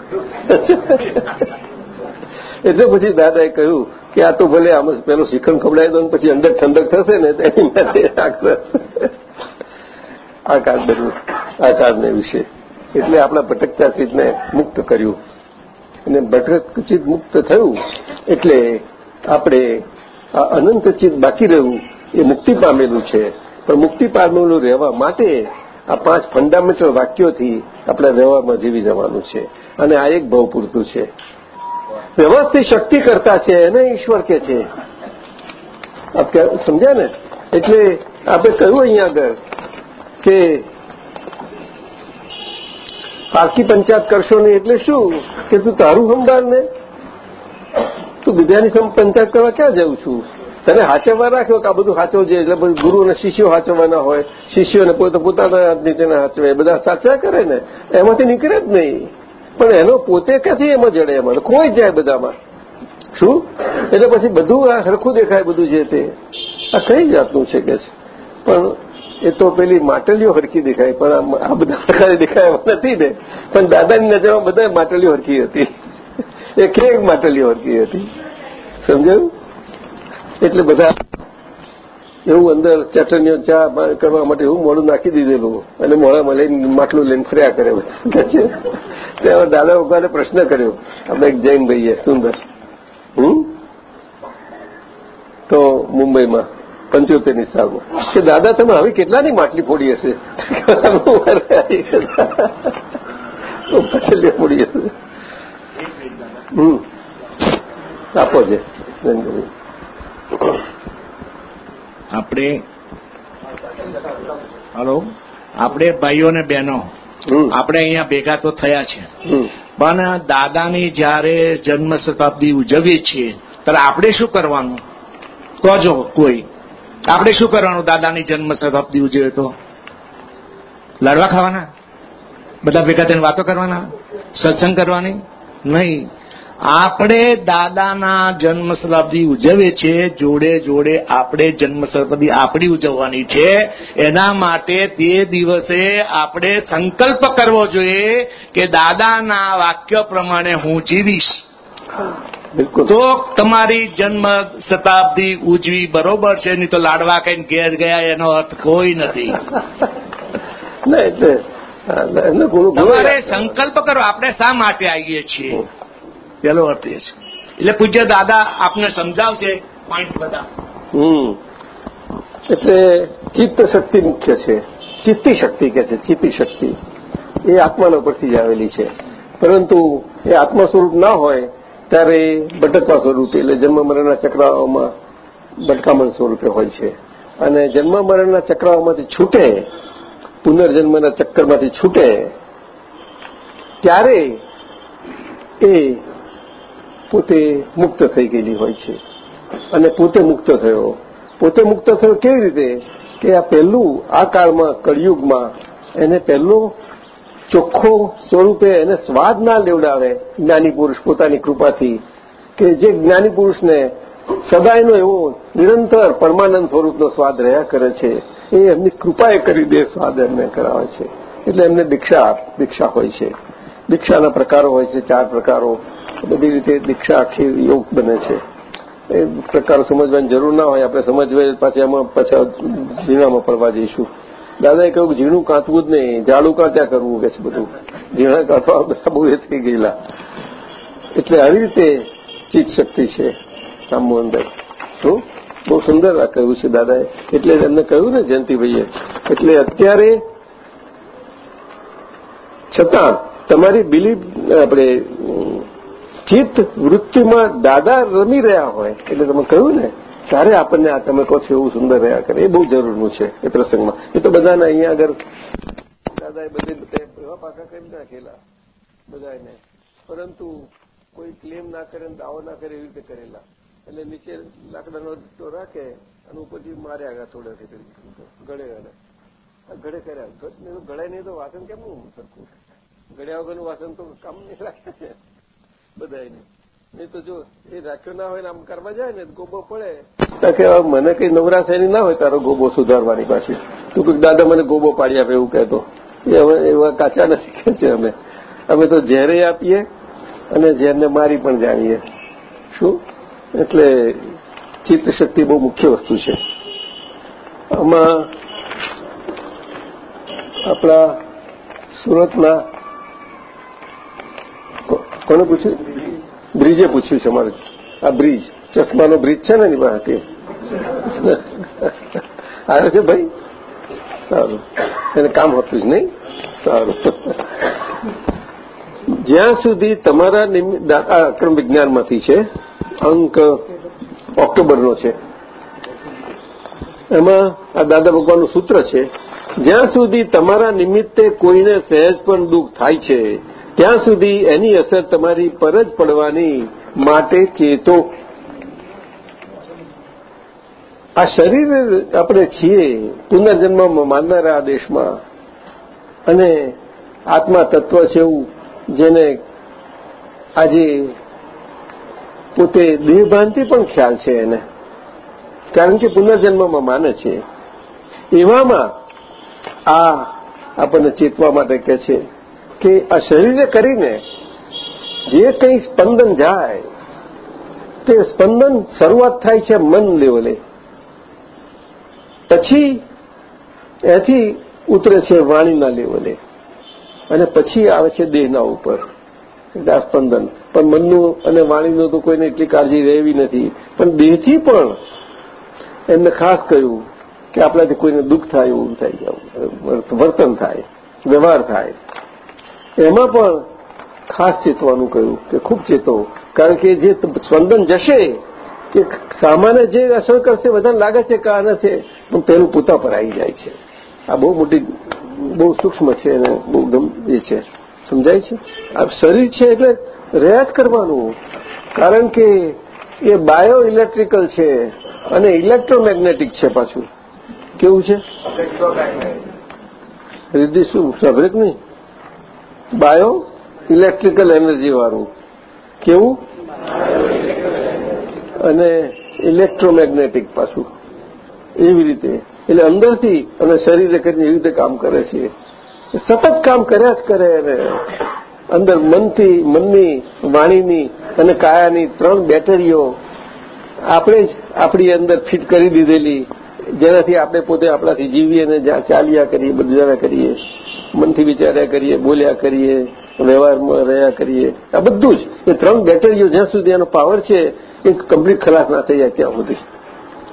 એટલે પછી દાદાએ કહ્યું કે આ તો ભલે આમ પેલો શિખંડ ખવડાવી દો પછી અંદર ઠંડક થશે ને તેની માટે આ કાર્ડને વિશે. એટલે આપણા ભટકતા ચીજને મુક્ત કર્યું. અને ભટક ચિત્ત મુક્ત થયું એટલે આપણે આ અનંત ચિત્ત બાકી રહ્યું, એ મુક્તિ પામેલું છે. પણ મુક્તિ પામેલું રહેવા માટે આ પાંચ ફંડામેન્ટલ વાક્યોથી આપણે રહેવામાં જીવી જવાનું છે. અને આ એક ભાવ પૂરતું છે. વ્યવસ્થિત શક્તિ કરતા છે એને ઈશ્વર કે છે. સમજ્યા ને? એટલે આપણે કહ્યું અહીંયા આગળ કે પારકી પંચાયત કરશો નહીં એટલે શું? કે તું તારું સંભાળ ને? તું બીજાની પંચાયત કરવા ક્યાં જાઉં છું? તને હાચવવા રાખ્યો કે આ બધું હાચવજે એટલે બધું ગુરુ અને શિષ્યો હાચવવાના હોય. શિષ્યોને પોતે પોતાના હાથ નીચેના હાચવે. બધા સાચવા કરે ને? એમાંથી નીકળે જ નહીં. પણ એનો પોતે ક્યાંથી એમાં જડે એમાં? કોઈ જાય બધામાં. શું? એટલે પછી બધું આ સરખું દેખાય બધું જે તે. આ કઈ જાતનું છે કે છે? પણ એ તો પેલી માટલીઓ હરખી દેખાય, પણ આ બધા પ્રકારે દેખાય નથી ને. પણ દાદાની નજરમાં બધા માટલીઓ હરખી હતી. એ કેક માટલીઓ હરખી હતી? સમજાયું? એટલે બધા એવું અંદર ચટણીઓ ચા કરવા માટે એવું મોડું નાખી દીધેલું. અને મોડામાં લઈને માટલું લઈને ફર્યા કરે. ત્યાં દાદા ભગવાને પ્રશ્ન કર્યો. આપણે એક જૈન ભાઈએ, સુંદર. હમ? તો મુંબઈમાં પંચોતેરની સાલમાં કે દાદા, તમે હવે કેટલાની માટલી ફોડી હશે? પછલી ફોડી હશે. હમ. આપો છે આપણે હલો? આપણે ભાઈઓ ને બહેનો આપણે અહીંયા ભેગા તો થયા છે. પણ દાદાની જયારે જન્મ શતાબ્દી ઉજવીએ છીએ ત્યારે આપણે શું કરવાનું? કહો કોઈ આપણે શું કરવાનું દાદાની જન્મ શતાબ્દી ઉજવે તો? લાડવા ખાવાના? બધા ભેગા થઈને વાતો કરવાના? સત્સંગ કરવાની? નહીં. આપણે દાદાના જન્મ શતાબ્દી ઉજવીએ છીએ જોડે જોડે આપણે જન્મ શતાબ્દી આપણી ઉજવવાની છે. એના માટે તે દિવસે આપણે સંકલ્પ કરવો જોઈએ કે દાદાના વાક્ય પ્રમાણે હું જીવીશ. તો તમારી જન્મ શતાબ્દી ઉજવી બરોબર છે નહીં તો લાડવા કઈ ઘેર ગયા એનો અર્થ કોઈ નથી. તમારે સંકલ્પ કરો આપણે શા માટે આવીએ છીએ? પેલો અર્થ એ છે. એટલે પૂજ્ય દાદા આપને સમજાવશે પોઈન્ટ બધા. હમ. એટલે ચિત્ત શક્તિ મુખ્ય છે. ચિત્તી શક્તિ કે છે ચિત્તી શક્તિ એ આત્માના પરથી જ આવેલી છે. પરંતુ એ આત્મા સ્વરૂપ ના હોય ત્યારે ભટકવા સ્વરૂપે એટલે જન્મ મરણના ચક્રાઓમાં ભટકામણ સ્વરૂપે હોય છે. અને જન્મ મરણના ચક્રાઓમાંથી છૂટે પુનર્જન્મના ચક્કરમાંથી છૂટે ત્યારે એ પોતે મુક્ત થઈ ગયેલી હોય છે. અને પોતે મુક્ત થયો. પોતે મુક્ત થયો કેવી રીતે? કે આ પહેલું, આ કાળમાં, કળિયુગમાં, એને પહેલો ચોખ્ખો સ્વરૂપે એને સ્વાદ ના લેવડાવે જ્ઞાની પુરુષ પોતાની કૃપાથી. કે જે જ્ઞાની પુરુષને સદાયનો એવો નિરંતર, પરમાનંદ સ્વરૂપનો સ્વાદ રહ્યા કરે છે, એ એમની કૃપાએ કરી દે, સ્વાદ એમને કરાવે છે. એટલે એમને દીક્ષા દીક્ષા હોય છે. દીક્ષાના પ્રકારો હોય છે, ચાર પ્રકારો, બધી રીતે દીક્ષા આખી યોગ બને છે. એ પ્રકારો સમજવાની જરૂર ના હોય, આપણે સમજવા પાછી આમાં પાછા ઝીણામાં પડવા જઈશું. દાદાએ કહ્યું ઝીણું કાંતવું જ નહીં, જાડું કાંત્યા કરવું કે છે બધું. ઝીણા કાંતવા બધા બહુ એ થઈ ગયેલા. એટલે આવી રીતે ચિત્ત શક્તિ છે રામ અંદર. શું? બહુ સુંદર આ કહ્યું છે દાદાએ. એટલે એમને કહ્યું ને જયંતિભાઈએ. એટલે અત્યારે છતાં તમારી બિલીફ, આપણે ચિત્ત વૃત્તિમાં દાદા રમી રહ્યા હોય, એટલે તમે કહ્યું ને, ત્યારે આપણને આ તમે કહો છો એવું સુંદર રહ્યા કરે. એ બહુ જરૂરનું છે એ પ્રસંગમાં. એ તો બધાને અહીંયા આગળ દાદાએ બધે એવા પાકા કરી નાખેલા બધાને પરંતુ કોઈ ક્લેમ ના કરે દાવો ના કરે એવી રીતે કરેલા. એટલે નીચે લાકડાનો તો રાખે અને ઉપરથી માર્યા ગયા થોડેથી ગળે ગળે. ગળે કર્યા. ગળે નહીં તો વાસન કેમનું સરખું? ગળ્યા વગરનું વાસન તો કામ નહીં રાખે છે. બધાને નહીં તો જો એ રાખ્યો ના હોય ને આમ કરવા જાય ને ગોબો પડે. કે મને કઈ નવરાશયની ના હોય તારો ગોબો સુધારવાની પાછી. તું કંઈક દાદા, મને ગોબો પાડી આપે, એવું કહેતો. એ હવે એવા કાચા નથી કે છે અમે. અમે તો ઝેરે આપીએ અને ઝેરને મારી પણ જાણીએ. શું? એટલે ચિત્ત શક્તિ બહુ મુખ્ય વસ્તુ છે. આમાં આપણા સુરતના કોને પૂછ્યું? બ્રિજે પૂછ્યું છે મારે આ બ્રિજ, ચશ્માનો બ્રિજ છે ને એની પાસે? આવ્યો છે ભાઈ? સારું. એને કામ હતું જ નહીં? સારું. જ્યાં સુધી તમારા અક્રમ વિજ્ઞાનમાંથી છે, અંક ઓક્ટોબરનો છે. એમાં આ દાદા ભગવાનનું સૂત્ર છે, જ્યાં સુધી તમારા નિમિત્તે કોઈને સહેજ પણ દુઃખ થાય છે ત્યાં સુધી એની અસર તમારી પર જ પડવાની માટે ચેતો. આ શરીર આપણે છીએ પુનર્જન્મમાં માનનારા આ દેશમાં. અને આત્મા તત્વ છે એવું, જેને આજે પોતે દેહભાંતિ પણ ખ્યાલ છે એને. કારણ કે પુનર્જન્મમાં માને છે. એવામાં આ આપણને ચેતવા માટે કે છે. કે આ શરીરને કરીને જે કંઈ સ્પંદન જાય, તે સ્પંદન શરૂઆત થાય છે મન લેવલે. પછી એથી ઉતરે છે વાણીના લેવલે. અને પછી આવે છે દેહના ઉપર. આ સ્પંદન. પણ મનનું અને વાણીનું તો કોઈને એટલી કાળજી રહેવી નથી. પણ દેહથી પણ એમને ખાસ કહ્યું કે આપણાથી કોઈને દુઃખ થાય એવું થઈ જાય વર્તન થાય, વ્યવહાર થાય. એમાં પણ ખાસ ચેતવાનું કહ્યું કે ખૂબ ચેતો. કારણ કે જે સ્પંદન જશે કે સામાન્ય જે અસર કરશે બધાને લાગે છે કે આ નથી પણ પેલું પોતા પર આવી જાય છે. આ બહુ મોટી બહુ સૂક્ષ્મ છે અને બહુ એ છે. સમજાય છે? આ શરીર છે એટલે રહ્યા કરવાનું. કારણ કે એ બાયો ઇલેક્ટ્રિકલ છે અને ઇલેક્ટ્રોમેગ્નેટિક છે પાછું. કેવું છે? રિદ્ધિ શું સ્વાભાવિક નહીં? બાયો ઇલેક્ટ્રિકલ એનર્જી વાળું. કેવું? અને ઇલેક્ટ્રોમેગ્નેટિક પાછું. એવી રીતે. એટલે અંદરથી અને શરીરે કરીને એવી રીતે કામ કરે છે. સતત કામ કર્યા જ કરે અને અંદર મનથી, મનની, વાણીની અને કાયાની ત્રણ બેટરીઓ આપણે જ આપણી અંદર ફિટ કરી દીધેલી. જેનાથી આપણે પોતે આપણાથી જીવીએ અને ચાલ્યા કરીએ બધા કરીએ. મનથી વિચાર્યા કરીએ, બોલ્યા કરીએ વ્યવહારમાં રહ્યા કરીએ. આ બધું જ. એ ત્રણ બેટરીઓ જ્યાં સુધી એનો પાવર છે, એ કમ્પ્લીટ ખલાસ ના થઈ જાય ત્યાં સુધી.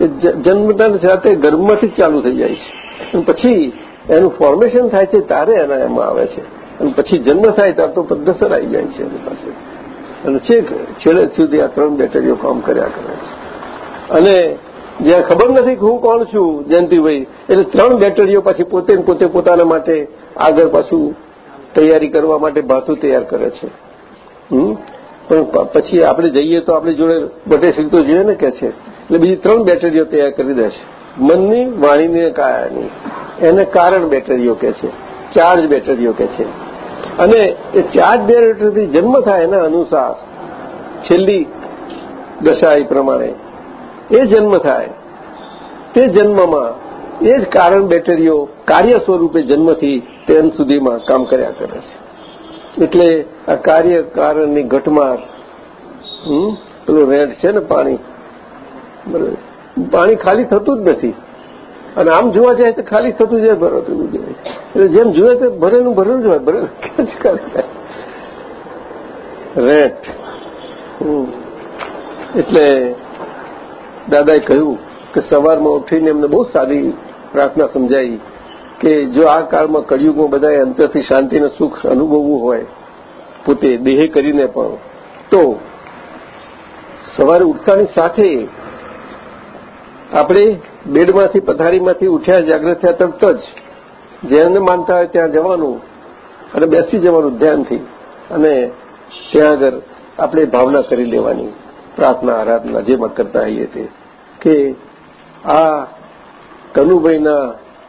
એ જન્મતાની સાથે ગર્ભમાંથી જ ચાલુ થઈ જાય છે. પછી એનું ફોર્મેશન થાય છે, તારે એના એમાં આવે છે. અને પછી જન્મ થાય ત્યારે તો પદ્ધસર આવી જાય છે એની પાસે. અને છેક છેલ્લે સુધી આ ત્રણ બેટરીઓ કામ કર્યા કરે છે. અને જ્યાં ખબર નથી કે હું કોણ છું, જયંતિભાઈ, એટલે ત્રણ બેટરીઓ પછી પોતે પોતે પોતાના માટે આગળ પાછું તૈયારી કરવા માટે ભાથું તૈયાર કરે છે. પણ પછી આપણે જઈએ તો આપણી જોડે બટેશ્રી તો જોઈએ ને કે છે. એટલે બીજી ત્રણ બેટરીઓ તૈયાર કરી દેશે મનની, વાણીની કાયાની. એને કારણ બેટરીઓ કે છે. ચાર્જ બેટરીઓ કે છે. અને એ ચાર્જ બેટરીથી જન્મ થાય એના અનુસાર છેલ્લી દશા પ્રમાણે એ જન્મ થાય. તે જન્મમાં એ જ કારણ બેટરીઓ કાર્ય સ્વરૂપે જન્મથી તેમ સુધીમાં કામ કર્યા કરે છે. એટલે આ કાર્ય કારણની ઘટમાર પેલું રેડ છે ને પાણી પાણી ખાલી થતું જ નથી. અને આમ જોવા જાય તો ખાલી થતું જાય ભરેલું જાય. એટલે જેમ જોયે તો ભરેલું ભરેલું જ હોય ભરેલું રેટ એટલે દાદાએ કહ્યું કે સવારમાં ઉઠીને એમને બહુ સારી પ્રાર્થના સમજાવી કે જો આ કાળમાં કળિયુગમાં બધાએ અંતરથી શાંતિને સુખ અનુભવવું હોય, પોતે દેહે કરીને પણ, તો સવારે ઉઠતાની સાથે આપણે બેડમાંથી, પથારીમાંથી ઉઠ્યા, જાગ્રત થયા તરત જ જેને માનતા હોય ત્યાં જવાનું અને બેસી જવાનું ધ્યાનથી અને ત્યાં આગળ આપણે ભાવના કરી લેવાની, પ્રાર્થના, આરાધના જેમાં કરતા હોઈએ તે. કે આ કનુભાઈના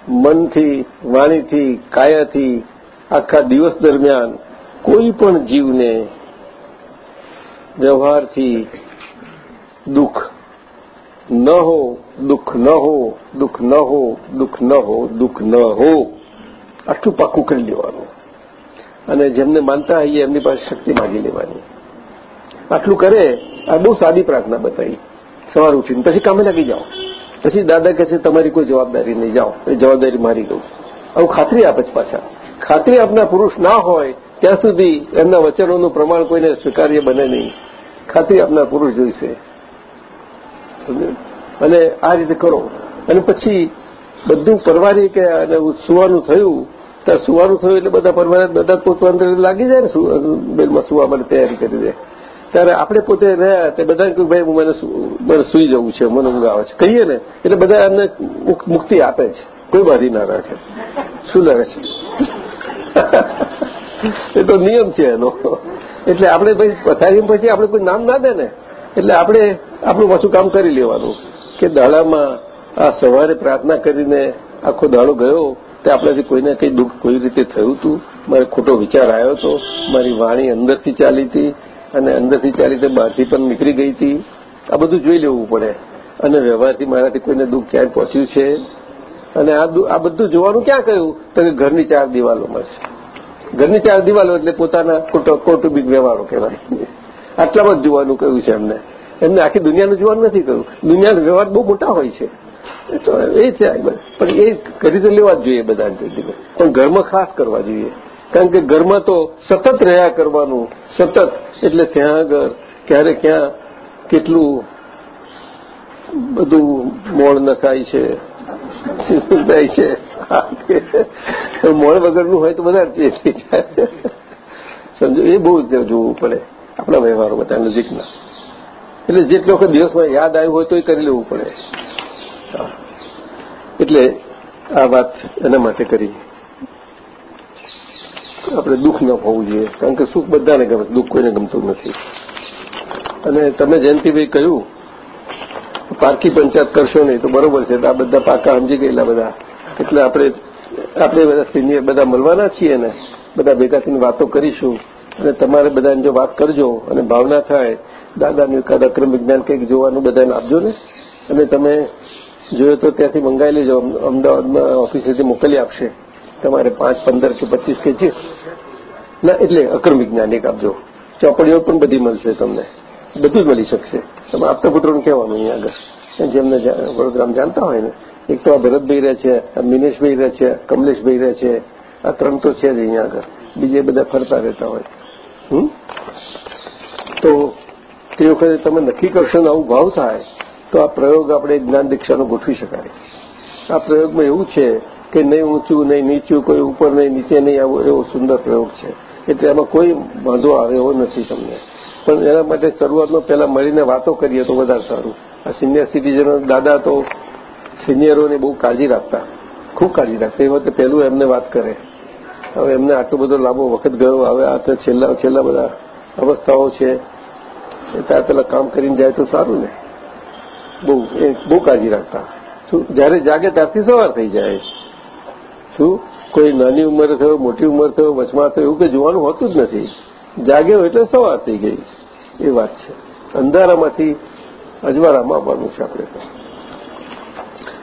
મનથી, વાણીથી, કાયાથી, આખા દિવસ દરમિયાન કોઈ પણ જીવને વ્યવહારથી દુઃખ ન હો, દુઃખ ન હો, દુઃખ ન હો, દુઃખ ન હો, દુઃખ ન હો. આટલું પાકું કરી લેવાનું. અને જેમને માનતા હોઈએ એમની પાસે શક્તિ માગી લેવાની. આટલું કરે, આ બહુ સાદી પ્રાર્થના બતાવી. સવાર ઉઠીને પછી કામે લાગી જાઓ. પછી દાદા કહે તમારી કોઈ જવાબદારી નહીં, જાઓ, એ જવાબદારી મારી દઉં આવું ખાતરી આપે છે પાછા. ખાતરી આપના પુરુષ ના હોય, ત્યાં સુધી એમના વચનોનું પ્રમાણ કોઈને સ્વીકાર્ય બને નહીં. ખાતરી આપના પુરુષ જોઈશે. અને આ રીતે કરો. અને પછી બધું પરવારી કે અને સુવાનું થયું, ત્યાં સુવાનું થયું એટલે બધા પરવારે બધા પોતપોતાની લાગી જાય ને બેલમાં સુવા માટે તૈયારી કરી દે. ત્યારે આપણે પોતે રહ્યા તે બધા કહ્યું, ભાઈ મને મને સુઈ જવું છે, મને ઊંઘ આવે છે. કહીએ ને, એટલે બધા એમને મુક્તિ આપે છે. કોઈ બાધી ના રાખે. શું લાગે છે? એ તો નિયમ છે એનો. એટલે આપણે ભાઈ પથારી પછી આપણે કોઈ નામ ના દે ને, એટલે આપણે આપણું પાછું કામ કરી લેવાનું. કે દાડામાં આ સવારે પ્રાર્થના કરીને આખો દાડો ગયો, તે આપણાથી કોઈને કંઈ દુઃખ કોઈ રીતે થયું હતું મારે ખોટો વિચાર આવ્યો હતો મારી વાણી અંદરથી ચાલી હતી અને અંદરથી ચાલી તે બહારથી પણ નીકળી ગઈ હતી. આ બધું જોઈ લેવું પડે. અને વ્યવહારથી મારાથી કોઈને દુઃખ ક્યાંય પહોંચ્યું છે. અને આ બધું જોવાનું ક્યાં કહ્યું? તો કે ઘરની ચાર દિવાલોમાં છે ઘરની ચાર દિવાલો એટલે પોતાના કૌટુંબિક વ્યવહારો કહેવાય. આટલામાં જ જોવાનું કહ્યું છે એમને. એમને આખી દુનિયાનું જોવાનું નથી કહ્યું. દુનિયાનો વ્યવહાર બહુ મોટા હોય છે. તો એ છે પણ એ કરી તો લેવા જ જોઈએ બધા પણ ઘરમાં ખાસ કરવા જોઈએ. કારણ કે ઘરમાં તો સતત રહ્યા કરવાનું, સતત એટલે ત્યાં આગળ ક્યારે ક્યાં કેટલું બધું મોડ નખાય છે થાય છે. મોડ વગરનું હોય તો બધા ચેત જાય સમજો, એ બહુ જોવું પડે આપણા વ્યવહારો બધા નજીકના. એટલે જેટલો વખત દિવસમાં યાદ આવ્યું હોય તો એ કરી લેવું પડે. એટલે આ વાત એના માટે કરી. આપણે દુઃખ ન હોવું જોઈએ? કારણ કે સુખ બધાને ગમે, દુઃખ કોઈને ગમતું નથી. અને તમે જયંતિભાઈ કહ્યું પારકી પંચાયત કરશો નહીં તો બરોબર છે, આ બધા પાકા સમજી ગયેલા બધા. એટલે આપણે આપણે બધા સિનિયર બધા મળવાના છીએ ને. બધા ભેગા થઈને વાતો કરીશું. અને તમારે બધાને જો વાત કરજો અને ભાવના થાય, દાદાનું એકાદ અક્રમ વિજ્ઞાન કંઈક જોવાનું બધાને આપજો ને. અને તમે જોયો તો ત્યાંથી મંગાવી લેજો અમદાવાદમાં ઓફિસેથી મોકલી આપશે. તમારે પાંચ, પંદર કે પચીસ કે છે ના, એટલે અક્રમ વિજ્ઞાન આપજો. ચોપડીઓ પણ બધી મળશે તમને. બધું જ મળી શકશે. તમે આપતા પુત્રોને કહેવાનું અહીંયા આગળ. જેમને વડોદરામાં જાણતા હોય ને. એક તો આ ભરતભાઈ રહે છે, આ મિનેશભાઈ રહે છે કમલેશભાઈ રહે છે. આ ત્રણ તો છે જ અહીંયા આગળ. બીજે બધા ફરતા રહેતા હોય. હમ? તો તે વખતે તમે નક્કી કરશો ને આવું ભાવ થાય, તો આ પ્રયોગ આપણે જ્ઞાન દીક્ષાનો ગોઠવી શકાય. આ પ્રયોગમાં એવું છે કે નહીં ઊંચું, નહીં નીચું, કોઈ ઉપર નહીં, નીચે નહીં, આવો એવો સુંદર પ્રયોગ છે. એટલે એમાં કોઈ વાંધો આવે એવો નથી તમને. પણ એના માટે શરૂઆતમાં પહેલા મળીને વાતો કરીએ તો વધારે સારું. આ સિનિયર સિટીઝનો દાદા તો સિનિયરોને બહુ કાળજી રાખતા. ખૂબ કાળજી રાખતા. એ વખતે પહેલું એમને વાત કરે. હવે એમને આટલો બધો લાંબો વખત ગયો, હવે આ તો છેલ્લા છેલ્લા બધા અવસ્થાઓ છે. ત્યાં પેલા કામ કરીને જાય તો સારું ને. બહુ, એ બહુ કાળજી રાખતા. શું, જયારે જાગે ત્યારથી સવાર થઈ જાય. શું કોઈ નાની ઉંમરે થયો, મોટી ઉંમર થયો, વચમાં થયો, એવું કે જોવાનું હોતું જ નથી. જાગ્યો એટલે સવાર થઈ ગઈ. એ વાત છે. અંધારામાંથી અજવાળામાં આવવાનું છે આપણે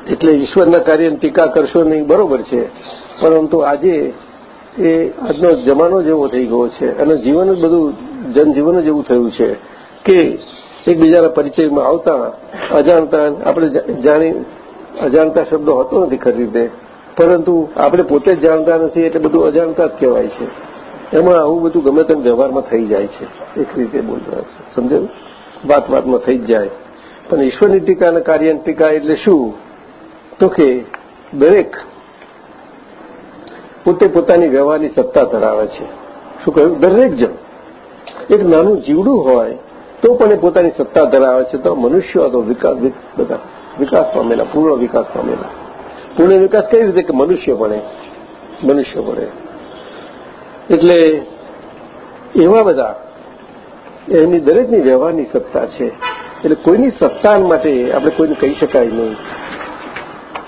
એટલે ઈશ્વરના કાર્યની ટીકા કરશો નહીં, બરોબર છે. પરંતુ આજે એ આજનો જમાનો જેવો થઈ ગયો છે. અને જીવન જ બધું, જનજીવન જ એવું થયું છે કે એકબીજાના પરિચયમાં આવતા, અજાણતા, આપણે જાણી, અજાણતા શબ્દો હોતો નથી ખરી રીતે. પરંતુ આપણે પોતે જ જાણતા નથી એટલે બધું અજાણતા જ કહેવાય છે. એમાં આવું બધું ગમે તેમ વ્યવહારમાં થઈ જાય છે. એક રીતે બોલતા છે સમજાયું? વાત વાતમાં થઈ જ જાય. પણ ઈશ્વરની ટીકા અને કાર્યની ટીકા એટલે શું? તો કે દરેક પોતે પોતાની વ્યવહારની સત્તા ધરાવે છે. શું કહ્યું? દરેક જણ. એક નાનું જીવડું હોય તો પણ એ પોતાની સત્તા ધરાવે છે. તો મનુષ્યો તો વિકાસ બધા વિકાસ પામેલા, પૂર્ણ વિકાસ પામેલા. પૂર્ણ વિકાસ કઈ રીતે કે મનુષ્ય બને? મનુષ્ય બને. એટલે એવા બધા એમની દરેકની વ્યવહારની સત્તા છે. એટલે કોઈની સત્તા માટે આપણે કોઈને કહી શકાય નહીં.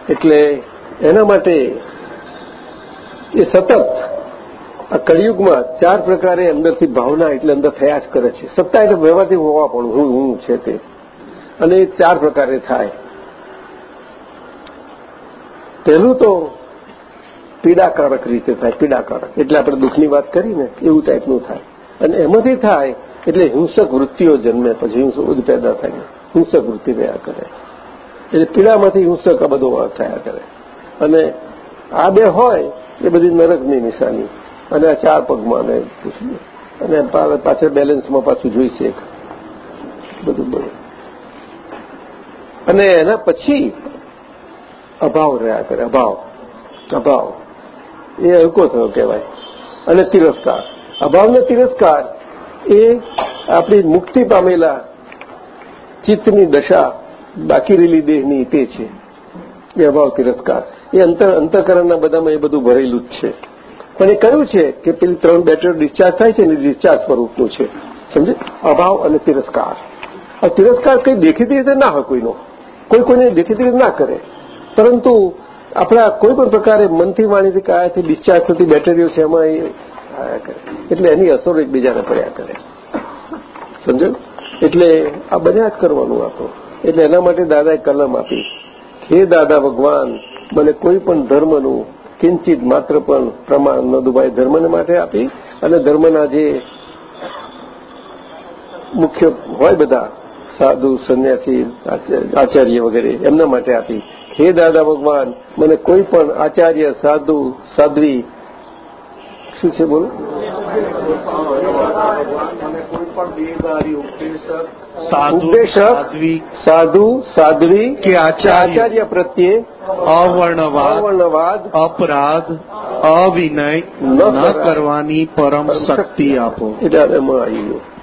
એટલે એના માટે એ સતત આ કળિયુગમાં ચાર પ્રકારે અંદરથી ભાવના એટલે અંદર થયા જ કરે છે. સત્તા એટલે વ્યવહારથી હોવા પણ હું હું છે તે. અને એ ચાર પ્રકારે થાય. પહેલું તો પીડાકારક રીતે થાય, પીડાકારક. એટલે આપણે દુઃખની વાત કરીને એવું ટાઈપનું થાય. અને એમાંથી થાય એટલે હિંસક વૃત્તિઓ જન્મે પછી હિંસક પેદા થાય. હિંસક વૃત્તિ રહ્યા કરે. એટલે પીડામાંથી હિંસક આ બધો થયા કરે. અને આ બે હોય એ બધી નરકની નિશાની. અને આ ચાર પગમાં અને પૂછ્યું અને પાછળ બેલેન્સમાં પાછું જોઈશે એક. બધું બધું અને એના પછી અભાવ રહ્યા કરે અભાવ અભાવ એ હલકો થયો કહેવાય અને તિરસ્કાર અભાવનો તિરસ્કાર એ આપણી મુક્તિ પામેલા ચિત્તની દશા બાકી રહેલી દેહની તે છે. એ અભાવ તિરસ્કાર એ અંતર, અંતકરણના બધામાં એ બધું ભરેલું જ છે. પણ એ કયું છે કે પેલી ત્રણ બેટર ડિસ્ચાર્જ થાય છે ને ડિસ્ચાર્જ સ્વરૂપનું છે. સમજે? અભાવ અને તિરસ્કાર. આ તિરસ્કાર કંઈ દેખીતી રીતે ના હોય કોઈનો. કોઈ કોઈને દેખીતી રીતે ના કરે. પરંતુ આપણા કોઈ પણ પ્રકારે મનથી વાણીથી કાયાથી ડિસ્ચાર્જ થતી બેટરીઓ છે, એમાં એટલે એની અસરો એકબીજાને પડ્યા કરે. સમજો એટલે આ બધા જ કરવાનું આ તો એટલે એના માટે દાદાએ કલમ આપી. હે દાદા ભગવાન, મને કોઈ પણ ધર્મનું કિંચિત માત્ર પણ પ્રમાણ ન દુભાય. ધર્મને માટે આપી અને ધર્મના જે મુખ્ય હોય બધા સાધુ, સંન્યાસી, આચાર્ય વગેરે એમના માટે આપી. હે દાદા ભગવાન મને કોઈ પણ આચાર્ય સાધુ સાધ્વી શું છે બોલો ઉપદેશક સાધુ સાધ્વી કે આચાર્ય આચાર્ય પ્રત્યે અવર્ણવાદ અવર્ણવાદ અપરાધ અવિનય ન કરવાની પરમ શક્તિ આપો એટલે એમાં આવી ગયું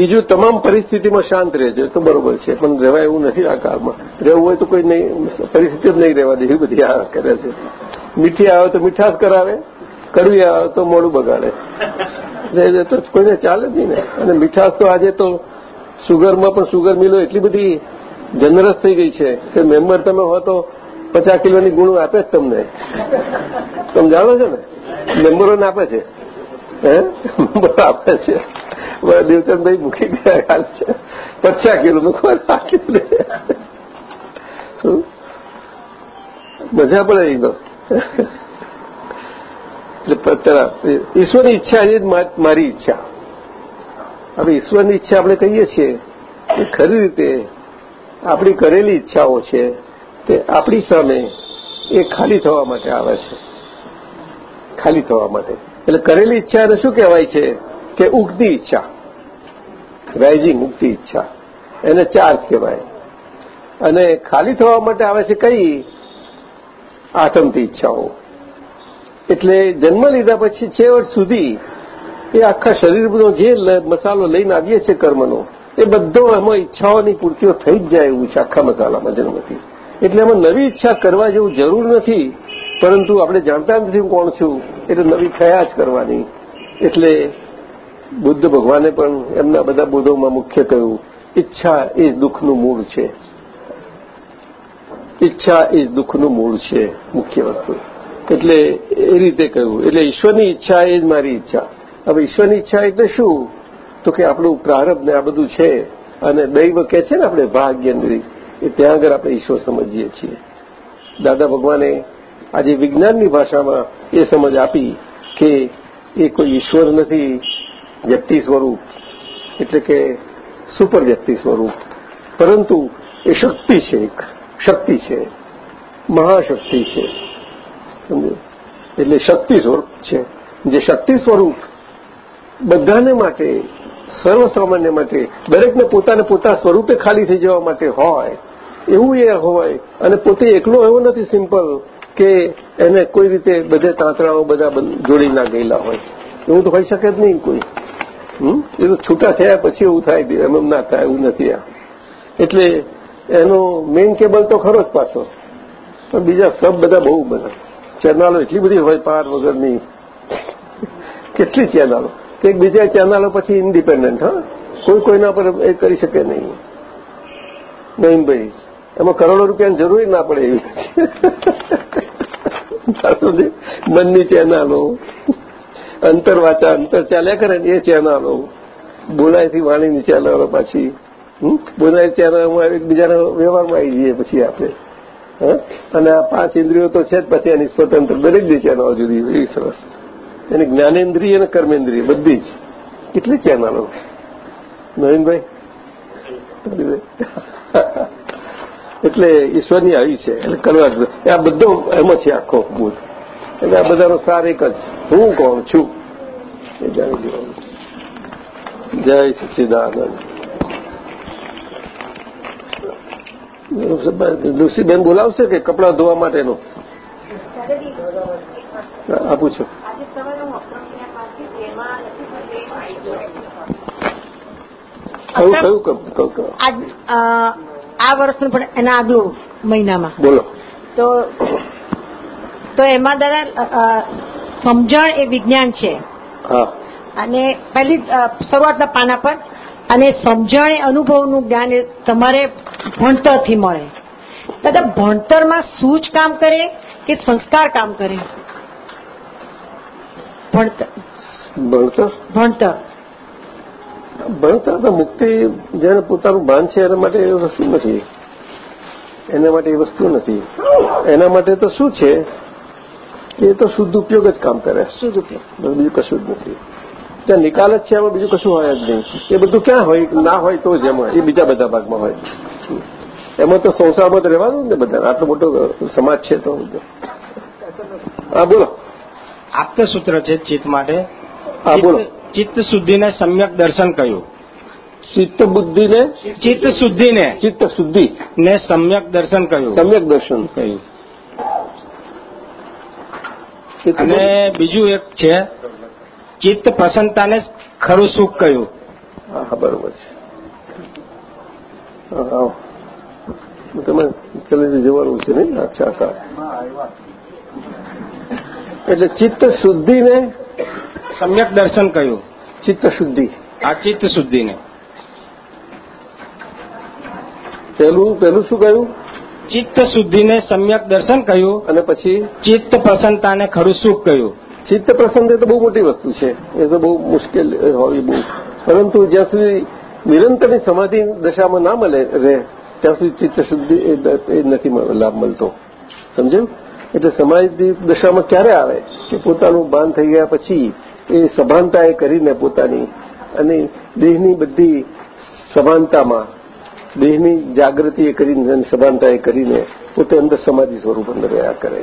ત્રીજું તમામ પરિસ્થિતિમાં શાંત રહેજો તો બરોબર છે, પણ રહેવાય એવું નથી આ કાળમાં. રહેવું હોય તો કોઈ નહીં, પરિસ્થિતિ જ નહીં રહેવા દે, એવી બધી આ કરે છે. મીઠી આવે તો મીઠાશ કરાવે, કડવી આવે તો મોડું બગાડે. તો કોઈને ચાલે જ નહીં ને. અને મીઠાશ તો આજે તો સુગરમાં પણ સુગર મિલો એટલી બધી જનરસ થઈ ગઈ છે કે મેમ્બર તમે હો તો પચાસ કિલોની ગુણ આપે જ તમને. તમે જાણો છો ને? મેમ્બરોને આપે છે. આપે છે. દેવચંદભાઈ મૂકી ગયા હાલ છે. પચાસ કિલો મૂકવા રાખી શું? મજા પડે એકદમ એટલે ઈશ્વરની ઈચ્છા એ જ મારી ઈચ્છા. હવે ઈશ્વરની ઈચ્છા આપણે કહીએ છીએ એ ખરી રીતે આપણી કરેલી ઈચ્છાઓ છે તે આપણી સામે એ ખાલી થવા માટે આવે છે. ખાલી થવા માટે. એટલે કરેલી ઈચ્છાને શું કહેવાય છે? કે ઉગતી ઈચ્છા. રાઇઝિંગ ઉગતી ઈચ્છા. એને ચાર્જ કહેવાય. અને ખાલી થવા માટે આવે છે કઈ? આથમતી ઈચ્છાઓ. એટલે જન્મ લીધા પછી છેવટ સુધી એ આખા શરીરનો જે મસાલો લઈને આવીએ છીએ કર્મનો, એ બધો એમાં ઈચ્છાઓની પૂર્તિઓ થઈ જ જાય એવું છે આખા મસાલામાં જન્મથી. એટલે એમાં નવી ઈચ્છા કરવા જેવું જરૂર નથી. પરંતુ આપણે જાણતા નથી હું કોણ છું. એટલે નવી થયા જ કરવાની. એટલે બુદ્ધ ભગવાને પણ એમના બધા બોધોમાં મુખ્ય કહ્યું, ઈચ્છા એ દુઃખનું મૂળ છે. ઈચ્છા એ દુઃખનું મૂળ છે, મુખ્ય વસ્તુ. એટલે એ રીતે કહ્યું. એટલે ઈશ્વરની ઈચ્છા એ જ મારી ઈચ્છા. હવે ઈશ્વરની ઈચ્છા એટલે શું? તો કે આપણું પ્રારબ્ધ ને આ બધું છે અને દૈવ કે છે ને આપણે ભાગ્યની એ ત્યાં આગળ આપણે ઈશ્વર સમજીએ છીએ. દાદા ભગવાને આજે વિજ્ઞાનની ભાષામાં એ સમજ આપી કે એ કોઈ ઈશ્વર નથી, વ્યક્તિ સ્વરૂપ. એટલે કે સુપર વ્યક્તિ સ્વરૂપ. પરંતુ એ શક્તિ છે એક. શક્તિ છે. મહાશક્તિ છે. સમજો? એટલે શક્તિ સ્વરૂપ છે. જે શક્તિ સ્વરૂપ બધાને માટે, સર્વસામાન્ય માટે, દરેકને પોતાને પોતા સ્વરૂપે ખાલી થઈ જવા માટે હોય, એવું એ હોય અને પોતે એકલો એવો નથી સિમ્પલ કે એને કોઈ રીતે બધે તાંતરાઓ બધા જોડી ના ગયેલા હોય. એવું તો હોઈ શકે જ નહીં કોઈ. એ તો છૂટા થયા પછી એવું થાય એમ ના થાય, એવું નથી આ. એટલે એનો મેઇન કેબલ તો ખરો જ પાછો. પણ બીજા સબ બધા બહુ બધા. ચેનલો એટલી બધી હોય પાર વગરની. કેટલી ચેનલો કે બીજા ચેનલો પછી ઇન્ડિપેન્ડન્ટ હા? કોઈ કોઈના પર એ કરી શકે નહીં. નહીં ભાઈ એમાં કરોડો રૂપિયાની જરૂર ના પડે એવી. ત્યાં સુધી મનની ચેનલો અંતરવાચા અંતર ચાલ્યા કરે ને એ ચેનાલો બોલાયથી વાણીની ચેનલો પાછી. બોલાય ચેનલમાં એકબીજાના વ્યવહારમાં આવી જઈએ પછી આપણે. અને આ પાંચ ઇન્દ્રિયો તો છે જ પછી એની સ્વતંત્ર દરેક જે ચેનલો જુદી એવી સરસ. એની જ્ઞાનેન્દ્રિય અને કર્મેન્દ્રિય, બધી જ. કેટલી ચેનલો નવીનભાઈ? એટલે ઈશ્વરની આવી છે. કરવા આ બધો એમાં છે આખો બોધ એટલે આ બધાનો સાર એક જ. હું કોણ છું? એ જાણી દેવાનું જય સચ્ચિદાનંદ લુસીબેન બોલાવશે કે કપડાં ધોવા માટેનું? આપું છું. કયું કયું આ વર્ષનું પણ એના આગલું મહિનામાં. બોલો. તો તો એમાં દાદા સમજણ એ વિજ્ઞાન છે. અને પહેલી શરૂઆતના પાના પર અને સમજણ એ અનુભવનું જ્ઞાન એ તમારે ભણતરથી મળે. દાદા ભણતરમાં શું જ કામ કરે કે સંસ્કાર કામ કરે? ભણતર. ભણતર? ભણતર. ભણતર તો મુક્તિ જેને પોતાનું ભાન છે એના માટે એ વસ્તુ નથી. એના માટે એ વસ્તુ નથી. એના માટે તો શું છે? કે એ તો શુદ્ધ ઉપયોગ જ કામ કરે. શુદ્ધ ઉપયોગ. બીજું કશું જ નથી. ત્યાં નિકાલ જ છે એમાં બીજું કશું હોય જ નહીં. એ બધું ક્યાં હોય ના હોય તો જ એમાં એ બીજા બધા ભાગમાં હોય. એમાં તો સંસારમાં તો રહેવાનું ને બધા. આટલો મોટો સમાજ છે તો હા બોલો. આપત સૂત્ર છે ચિત્ત માટે? હા બોલો. ચિત્ત શુદ્ધિને સમ્યક દર્શન કહ્યું. ચિત્ત બુદ્ધિને ચિત્ત શુદ્ધિને ચિત્ત શુદ્ધિ ને સમ્યક દર્શન કહ્યું. સમ્યક દર્શન કહ્યું. અને બીજું એક છે ચિત્ત પ્રસન્નતાને ખરું સુખ કહ્યું. હા બરોબર છે. તમે જવાનું છે નહીં અચ્છા એટલે ચિત્ત શુદ્ધિને સમ્યક દર્શન કહ્યું ચિત્ત શુદ્ધિ. આ ચિત્ત શુદ્ધિને. પેલું પેલું શું કહ્યું? ચિત્ત શુદ્ધિને સમ્યક દર્શન કહ્યું. અને પછી? ચિત્ત પ્રસન્નતાને ખરું સુખ કહ્યું. ચિત્ત પ્રસન્ન એ તો બહુ મોટી વસ્તુ છે. એ તો બહુ મુશ્કેલ હોવી બહુ. પરંતુ જ્યાં સુધી નિરંતરની સમાધિ દશામાં ના મળે રહે ત્યાં સુધી ચિત્ત શુદ્ધિ એ નથી લાભ મળતો. સમજ્યું? એટલે સમાધિ દશામાં ક્યારે આવે? કે પોતાનું ભાન થઈ ગયા પછી એ સભાનતા એ કરીને પોતાની અને દેહની બધી સભાનતામાં, દેહની જાગૃતિ એ કરીને અને સભાનતા એ કરીને પોતે અંદર સમાધિ સ્વરૂપ અંદર રહ્યા કરે.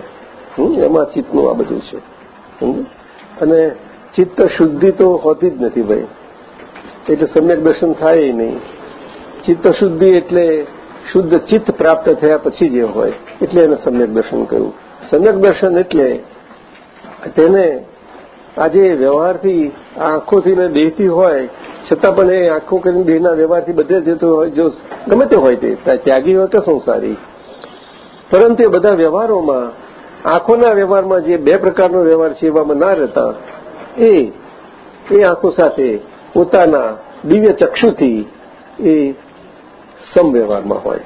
એમાં ચિત્તનું આ બધું છે? અને ચિત્ત શુદ્ધિ તો હોતી જ નથી ભાઈ. એટલે સમ્યક દર્શન થાય નહીં. ચિત્ત શુદ્ધિ એટલે શુદ્ધ ચિત્ત પ્રાપ્ત થયા પછી જે હોય, એટલે એને સમ્યક દર્શન કહ્યું. સમ્યક દર્શન એટલે તેને આજે વ્યવહારથી આંખોથી ને દેહથી હોય છતાં પણ એ આંખો કરીને દેહના વ્યવહારથી બધે જતો હોય જો ગમે તે હોય તે ત્યાગી હોય કે સંસારી. પરંતુ એ બધા વ્યવહારોમાં આંખોના વ્યવહારમાં જે બે પ્રકારનો વ્યવહાર છે એવામાં ના રહેતા એ એ આંખો સાથે પોતાના દિવ્ય ચક્ષુથી એ સમવ્યવહારમાં હોય.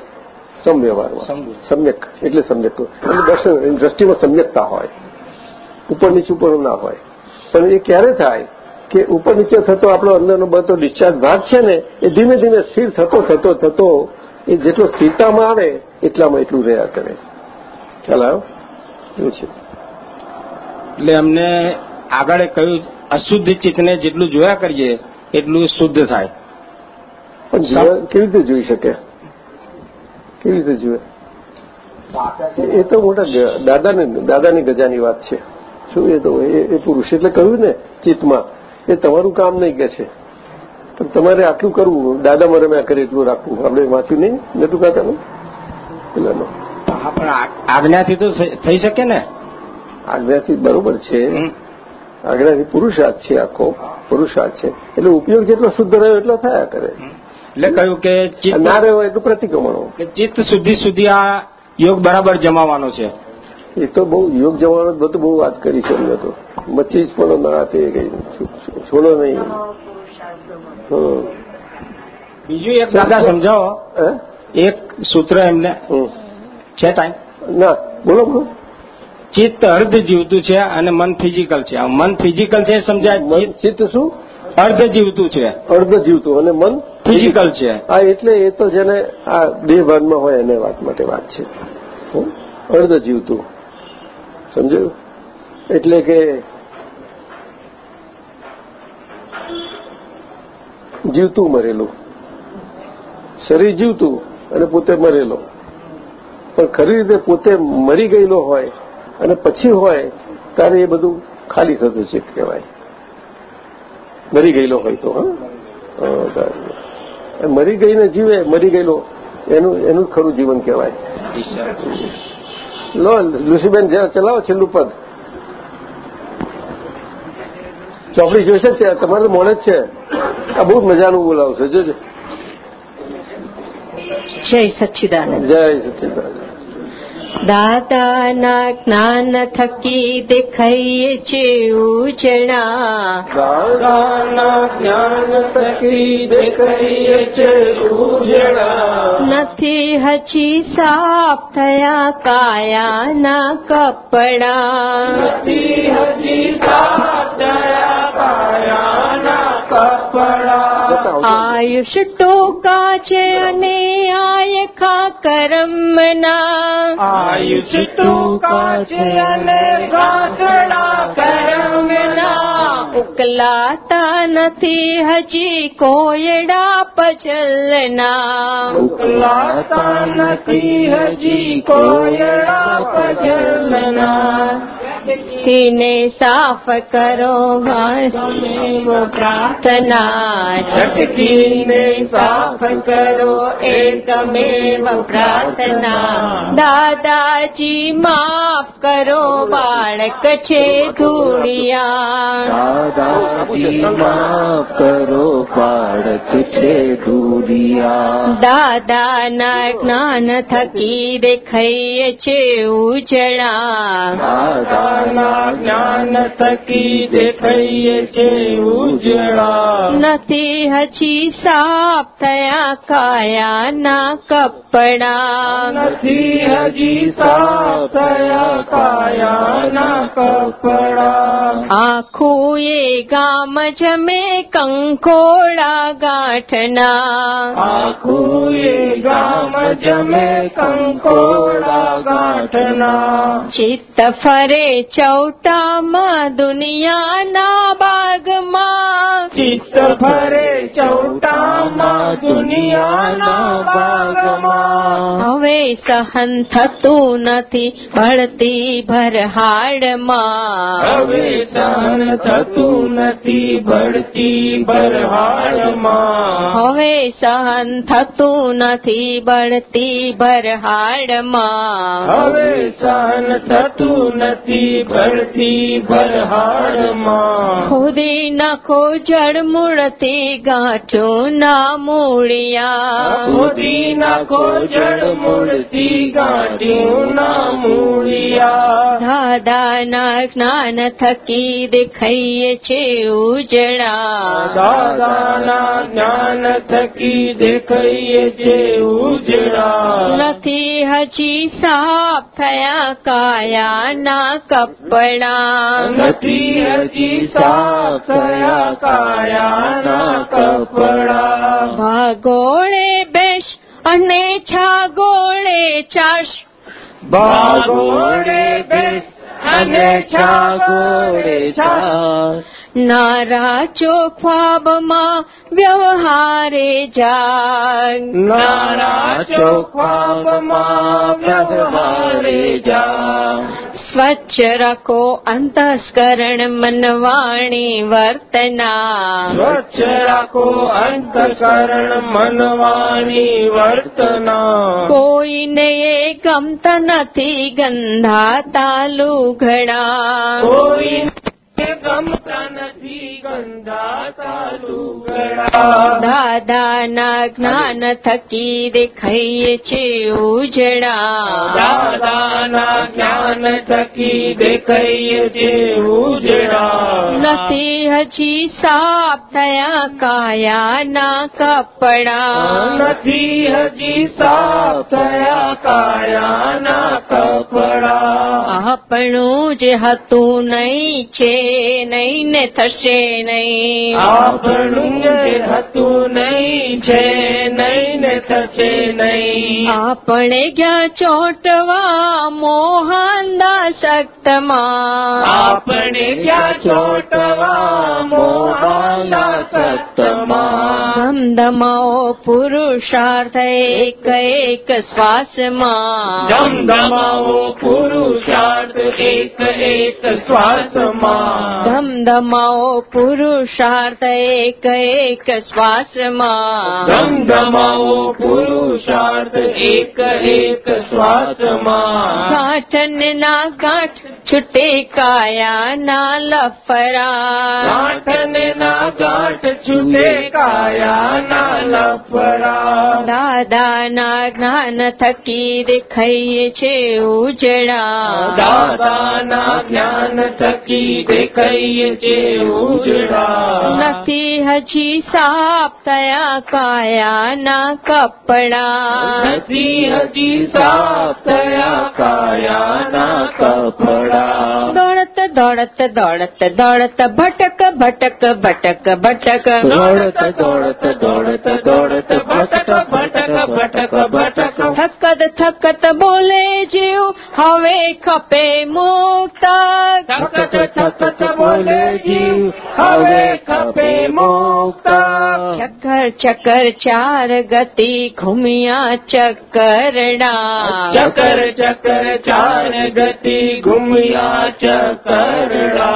સમવ્યવહારમાં. સમ્યક એટલે સમ્યક. એટલે દર્શન દ્રષ્ટિમાં સમ્યકતા હોય. ઉપર નીચે ઉપર ના હોય. પણ એ ક્યારે થાય કે ઉપર નીચે થતો આપણો અંદરનો બધો ડિસ્ચાર્જ ભાગ છે ને એ ધીમે ધીમે સ્થિર થતો થતો થતો એ જેટલો સ્થિરતામાં આવે એટલામાં એટલું રહ્યા કરે. ખ્યાલ આવ્યો? એવું છે. એટલે અમને આગળ કહ્યું અશુદ્ધ ચિત્તને જેટલું જોયા કરીએ એટલું શુદ્ધ થાય. પણ કેવી રીતે જોઈ શકે? કેવી રીતે જુએ એ તો મોટા દાદાને દાદાની ગજાની વાત છે. શું એ તો એ પુરુષ. એટલે કહ્યું ને ચિત્તમાં એ તમારું કામ નહીં કે છે. પણ તમારે આટલું કરવું દાદા મરમ્યા કરે એટલું રાખવું. આપણે વાંચ્યું નહીં? નતું કાકાનું પેલાનો હા પણ આજ્ઞાથી તો થઈ- શકે ને? આજ્ઞાથી બરોબર છે. આજ્ઞાથી પુરુષાર્થ છે આખો. પુરુષાર્થ છે. એટલે ઉપયોગ જેટલો શુદ્ધ રહ્યો એટલો થયા કરે. એટલે કહ્યું કે ચિત્ત ના રહ્યો એટલું પ્રતિક્રમણો. કે ચિત્ત સુધી સુધી આ યોગ બરાબર જમાવાનો છે. એ તો બહુ યોગ જવાનો બધું બહુ વાત કરી છે એમને તો. મચ્છી જ પણ ના તે ગઈ છોડો નહીં. બીજું એક દાદા સમજાવો. એક સૂત્ર એમને છે ટાઈમ? ના બોલો બોલો. ચિત્ત અર્ધ જીવતું છે અને મન ફિઝિકલ છે. આ મન ફિઝિકલ છે એ સમજાય ચિત્ત? શું? અર્ધ જીવતું છે. અર્ધ જીવતું અને મન ફિઝિકલ છે. હા એટલે એ તો જેને આ બે ભાગમાં હોય એને વાત માટે વાત છે? અર્ધ જીવતું. સમજ્યું? એટલે કે જીવતું મરેલું. શરીર જીવતું અને પોતે મરેલો. પણ ખરી રીતે પોતે મરી ગયેલો હોય અને પછી હોય, ત્યારે એ બધું ખાલી થતું છે કહેવાય. મરી ગયેલો હોય તો, હા. મરી ગઈને જીવે, મરી ગયેલો, એનું એનું ખરું જીવન કહેવાય. લો લુસીબેન જે ચલાવો છેલ્લું પદ. ચોપડી જોશે જ છે? તમારે મોડે જ છે. આ બહુ મજાનું બોલાવશે જોજો. જય સચ્ચિદાનંદ જય સચિદાનંદ. દાદાના જ્ઞાન થકી દેખાઈએ છે ઉજળા. દાદાના જ્ઞાન થકી દેખાઈએ છે ઉજળા. નથી હજી સાફ થયા કાયાના કપડા. નથી હજી સાફ થયા કાયાના આયુષ ટોકા છે અને આયખા કરમના. આયુષ ટોકા છે અને ગાંઠડા કરમના. ઉકલાતા નથી હજી કોયડા પચલના ઉકલાતા નથી હજી કોયડા પજલના. તેને સાફ કરો પ્રાર્થના છટકીને સાફ કરો એકમેવ પ્રાર્થના દાદાજી માફ કરો બાળક છે ધૂળિયા દાદાજી માફ કરો બાળક છે દુરિયા દાદાના જ્ઞાન થકી દેખાઈ છે ઉજળા દાદાના જ્ઞાન થકી દેખાઈએ છે ઉજળા. નથી હજી સાફ થયા કાયાના કપડા. નથી હજી સાફ થયા કાયાના કપડા. આખું એ ગામ જમે કંકોડા ગાંઠના. આખું એ ગામ જમે કંકોડા ગાંઠના. ચિત્ત ફરે ચૌટામાં દુનિયાના બાગમાં ચિત્ત ફરે ચૌટામાં દુનિયાના ભાગમાં હવે સહન થતું નથી ભળતી ભરહાડમાં હવે સહન થતું નથી ભળતી ભરહાડમાં હવે સહન થતું નથી ભળતી ભરહાડમાં હવે સહન થતું નથી બળતી બરહાડમાં ખોદી નાખો જળમૂળથી ગાંઠો ના મૂળિયા. ખોદી નાખો જળ મૂળતી ગાંઠ્યું ના મૂળિયા. દાદાના જ્ઞાન થકી દેખાઈએ છે ઉજળા. દાદાના જ્ઞાન થકી દેખાઈએ છે ઉજળા. નથી હજી સાફ થયા કાયાના કપડા નથી હજી સાફ થયા કાયાના કપડા ભાગોળે બેસ અને છાગોળે ચાશ ભાગોળે બેશ અને છાગોળે ચાશ નારા ચોખ્વાબમાં વ્યવહારે જાગ નારા ચોખાબમાં વ્યવહારે જા સ્વચ્છ રાખો અંતસ્કરણ મનવાણી વર્તના સ્વચ્છ રાખો અંતકરણ મનવાની વર્તના કોઈને એ ગમતા નથી ગંધાતા લુઘડા કોઈ ગમતા નથી દાદાના જ્ઞાન થકી દેખાઈએ છે ઉજળા. દાદાના જ્ઞાન થકી દેખાઈએ છે ઉજળા. નથી હજી સાફ થયા કાયાના કપડા. નથી હજી સાફ થયા કાયાના કપડા. આપણું જે હતું નહીં છે નહીં ને થશે નહીં આપણું હતું નહીં છે નહીં ને થશે નહીં. આપણે ગયા ચોટવા મોહનદા સક્તમાં. આપણે ગયા ચોટવા મોહનદા સત્તમાં ધમધમાઓ પુરુષાર્થ એક એક શ્વાસમાં. ધમધમાઓ પુરુષાર્થ એક એક શ્વાસમાં. ધમધમાઓ પુરુષાર્થ એક એક શ્વાસમાં. ધમધમાઓ પુરુષાર્થ એક એક શ્વાસમાં. ગાંઠ ના ગાંઠ છૂટે કાયા ના લફરા. ગાંઠને ના ગાંઠ છૂટે કાયાના લફડા દાદાના જ્ઞાન થકી દેખાઈએ છે ઉજળા. દાદાના જ્ઞાન થકી દેખાઈએ છે ઉજળા? નથી હજી સાપ થયા કાયાના કપડા. નથી હજી સાપ થયા કાયાના કપડા. દોડત દોડત દોડત દોડત ભટક ભટક ભટક ભટક. દોડત દોડત દોડત દોડત ભટક ભટક ભટક ભટક. થકત થકત બોલે જીવ હવે ખપે મુક્ત. થકત થકત બોલે જીવ હવે ખપે મુક્ત ચક્કર ચક્કર ચાર ગતિ ઘૂમ્યા ચક્કરડા ચકર ચકર ચાર ગતિ ઘુમ્યા ચકરડા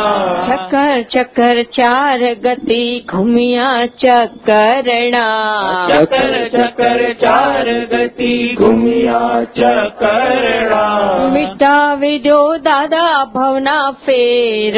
ચક્કર ચક્કર ચાર ગતિ ઘૂમ્યા ચક્કરડા ચકર ચકર ચાર ગતિ ઘુમ્યા ચકરડા મિટાવી દો દાદા ભવના ફેર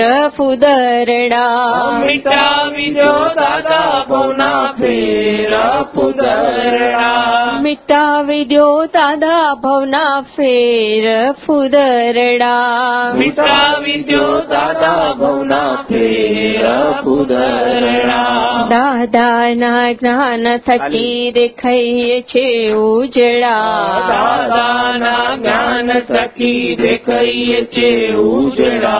ફુદરડા મિટાવી દો દાદા ભવના ફેરા પુદરડા મિટાવી દો દાદા ભવના ફેર ફુદરડા મિટાવી દો દાદા ભવના ફેરા પુદરડા દાદાના જ્ઞાન થકી દેખાઈએ છે ઉજળા દાદાના જ્ઞાન થકી દેખાઈએ છે ઉજળા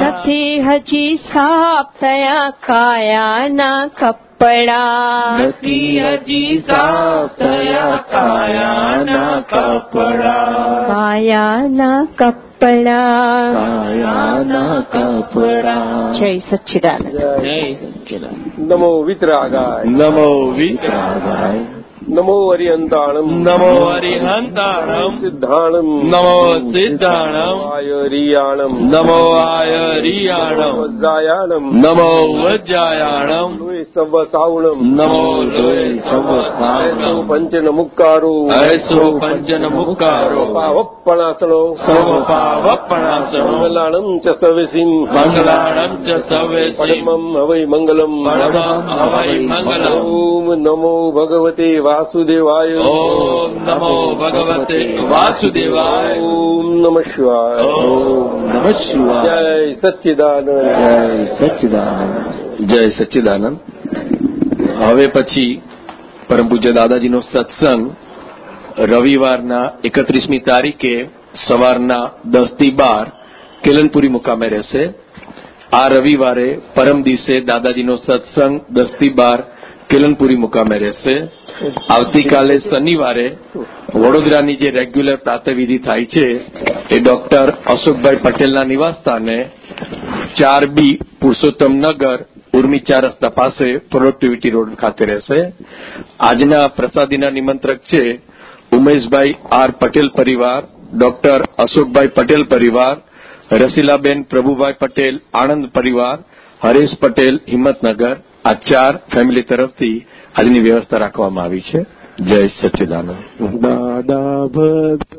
નથી હજી સાફ થયા કાયાના કપડા નથી હજી સાફ થયા કાયાના કપડા કાયાના કપડા કાયાના કપડા જય સચ્ચિદાનંદ નમો વિતરાગાય નમો વિતરાગાય નમો અરિયંતાણમ નમો હરિહંતાણમ સિદ્ધાણમ નમો સિદ્ધાણમ આયરિયાણમ નમો આયરિયાણમ વજ્જાયાણમ નમો વજ્જાયાણમ લોય સવ સાવણમ નમો લોય સવ એસો પંચ નમુકારો એસો પંચન મુક્કારો પાવપણાસણો સર્વ પાવપણાસનો મંગલાણમ ચ સવેસીમ મંગલાણમ ચ સવેસી પરમમ હવૈ મંગલમ પરમં હવૈ મંગલમ ઓમ નમો ભગવતે વાસુદેવાય ઓમ નમો ભગવતે વાસુદેવાય ઓમ નમઃ શિવાય ઓમ નમઃ શિવાય જય સચ્ચિદાનંદ જય સચ્ચિદાનંદ જય સચ્ચિદાનંદ હવે પછી પરમ પૂજ્ય દાદાજીનો સત્સંગ રવિવારના એકત્રીસમી તારીખે સવારના દસથી બાર કેલનપુરી મુકામે રહેશે. આ રવિવારે પરમ દિવસે દાદાજીનો સત્સંગ દસથી બાર કેલનપુરી મુકામે રહેશે. આવતીકાલે શનિવારે વડોદરાની જે રેગ્યુલર પ્રાતવિધિ થાય છે, એ ડોક્ટર અશોકભાઈ પટેલના નિવાસસ્થાને ચાર બી પુરુષોત્તમ નગર, ઉર્મી ચાર રસ્તા પાસે પ્રોડક્ટિવિટી રોડ ખાતે રહેશે. આજના પ્રસાદીના નિમંત્રક છે ઉમેશભાઈ આર પટેલ પરિવાર, ડોક્ટર અશોકભાઈ પટેલ પરિવાર, રસીલાબેન પ્રભુભાઈ પટેલ આણંદ પરિવાર, હરેશ પટેલ હિંમતનગર આ ચાર ફેમિલી તરફથી આજની વ્યવસ્થા રાખવામાં આવી છે. જય સચ્ચિદાનંદ દાદા ભક્ત.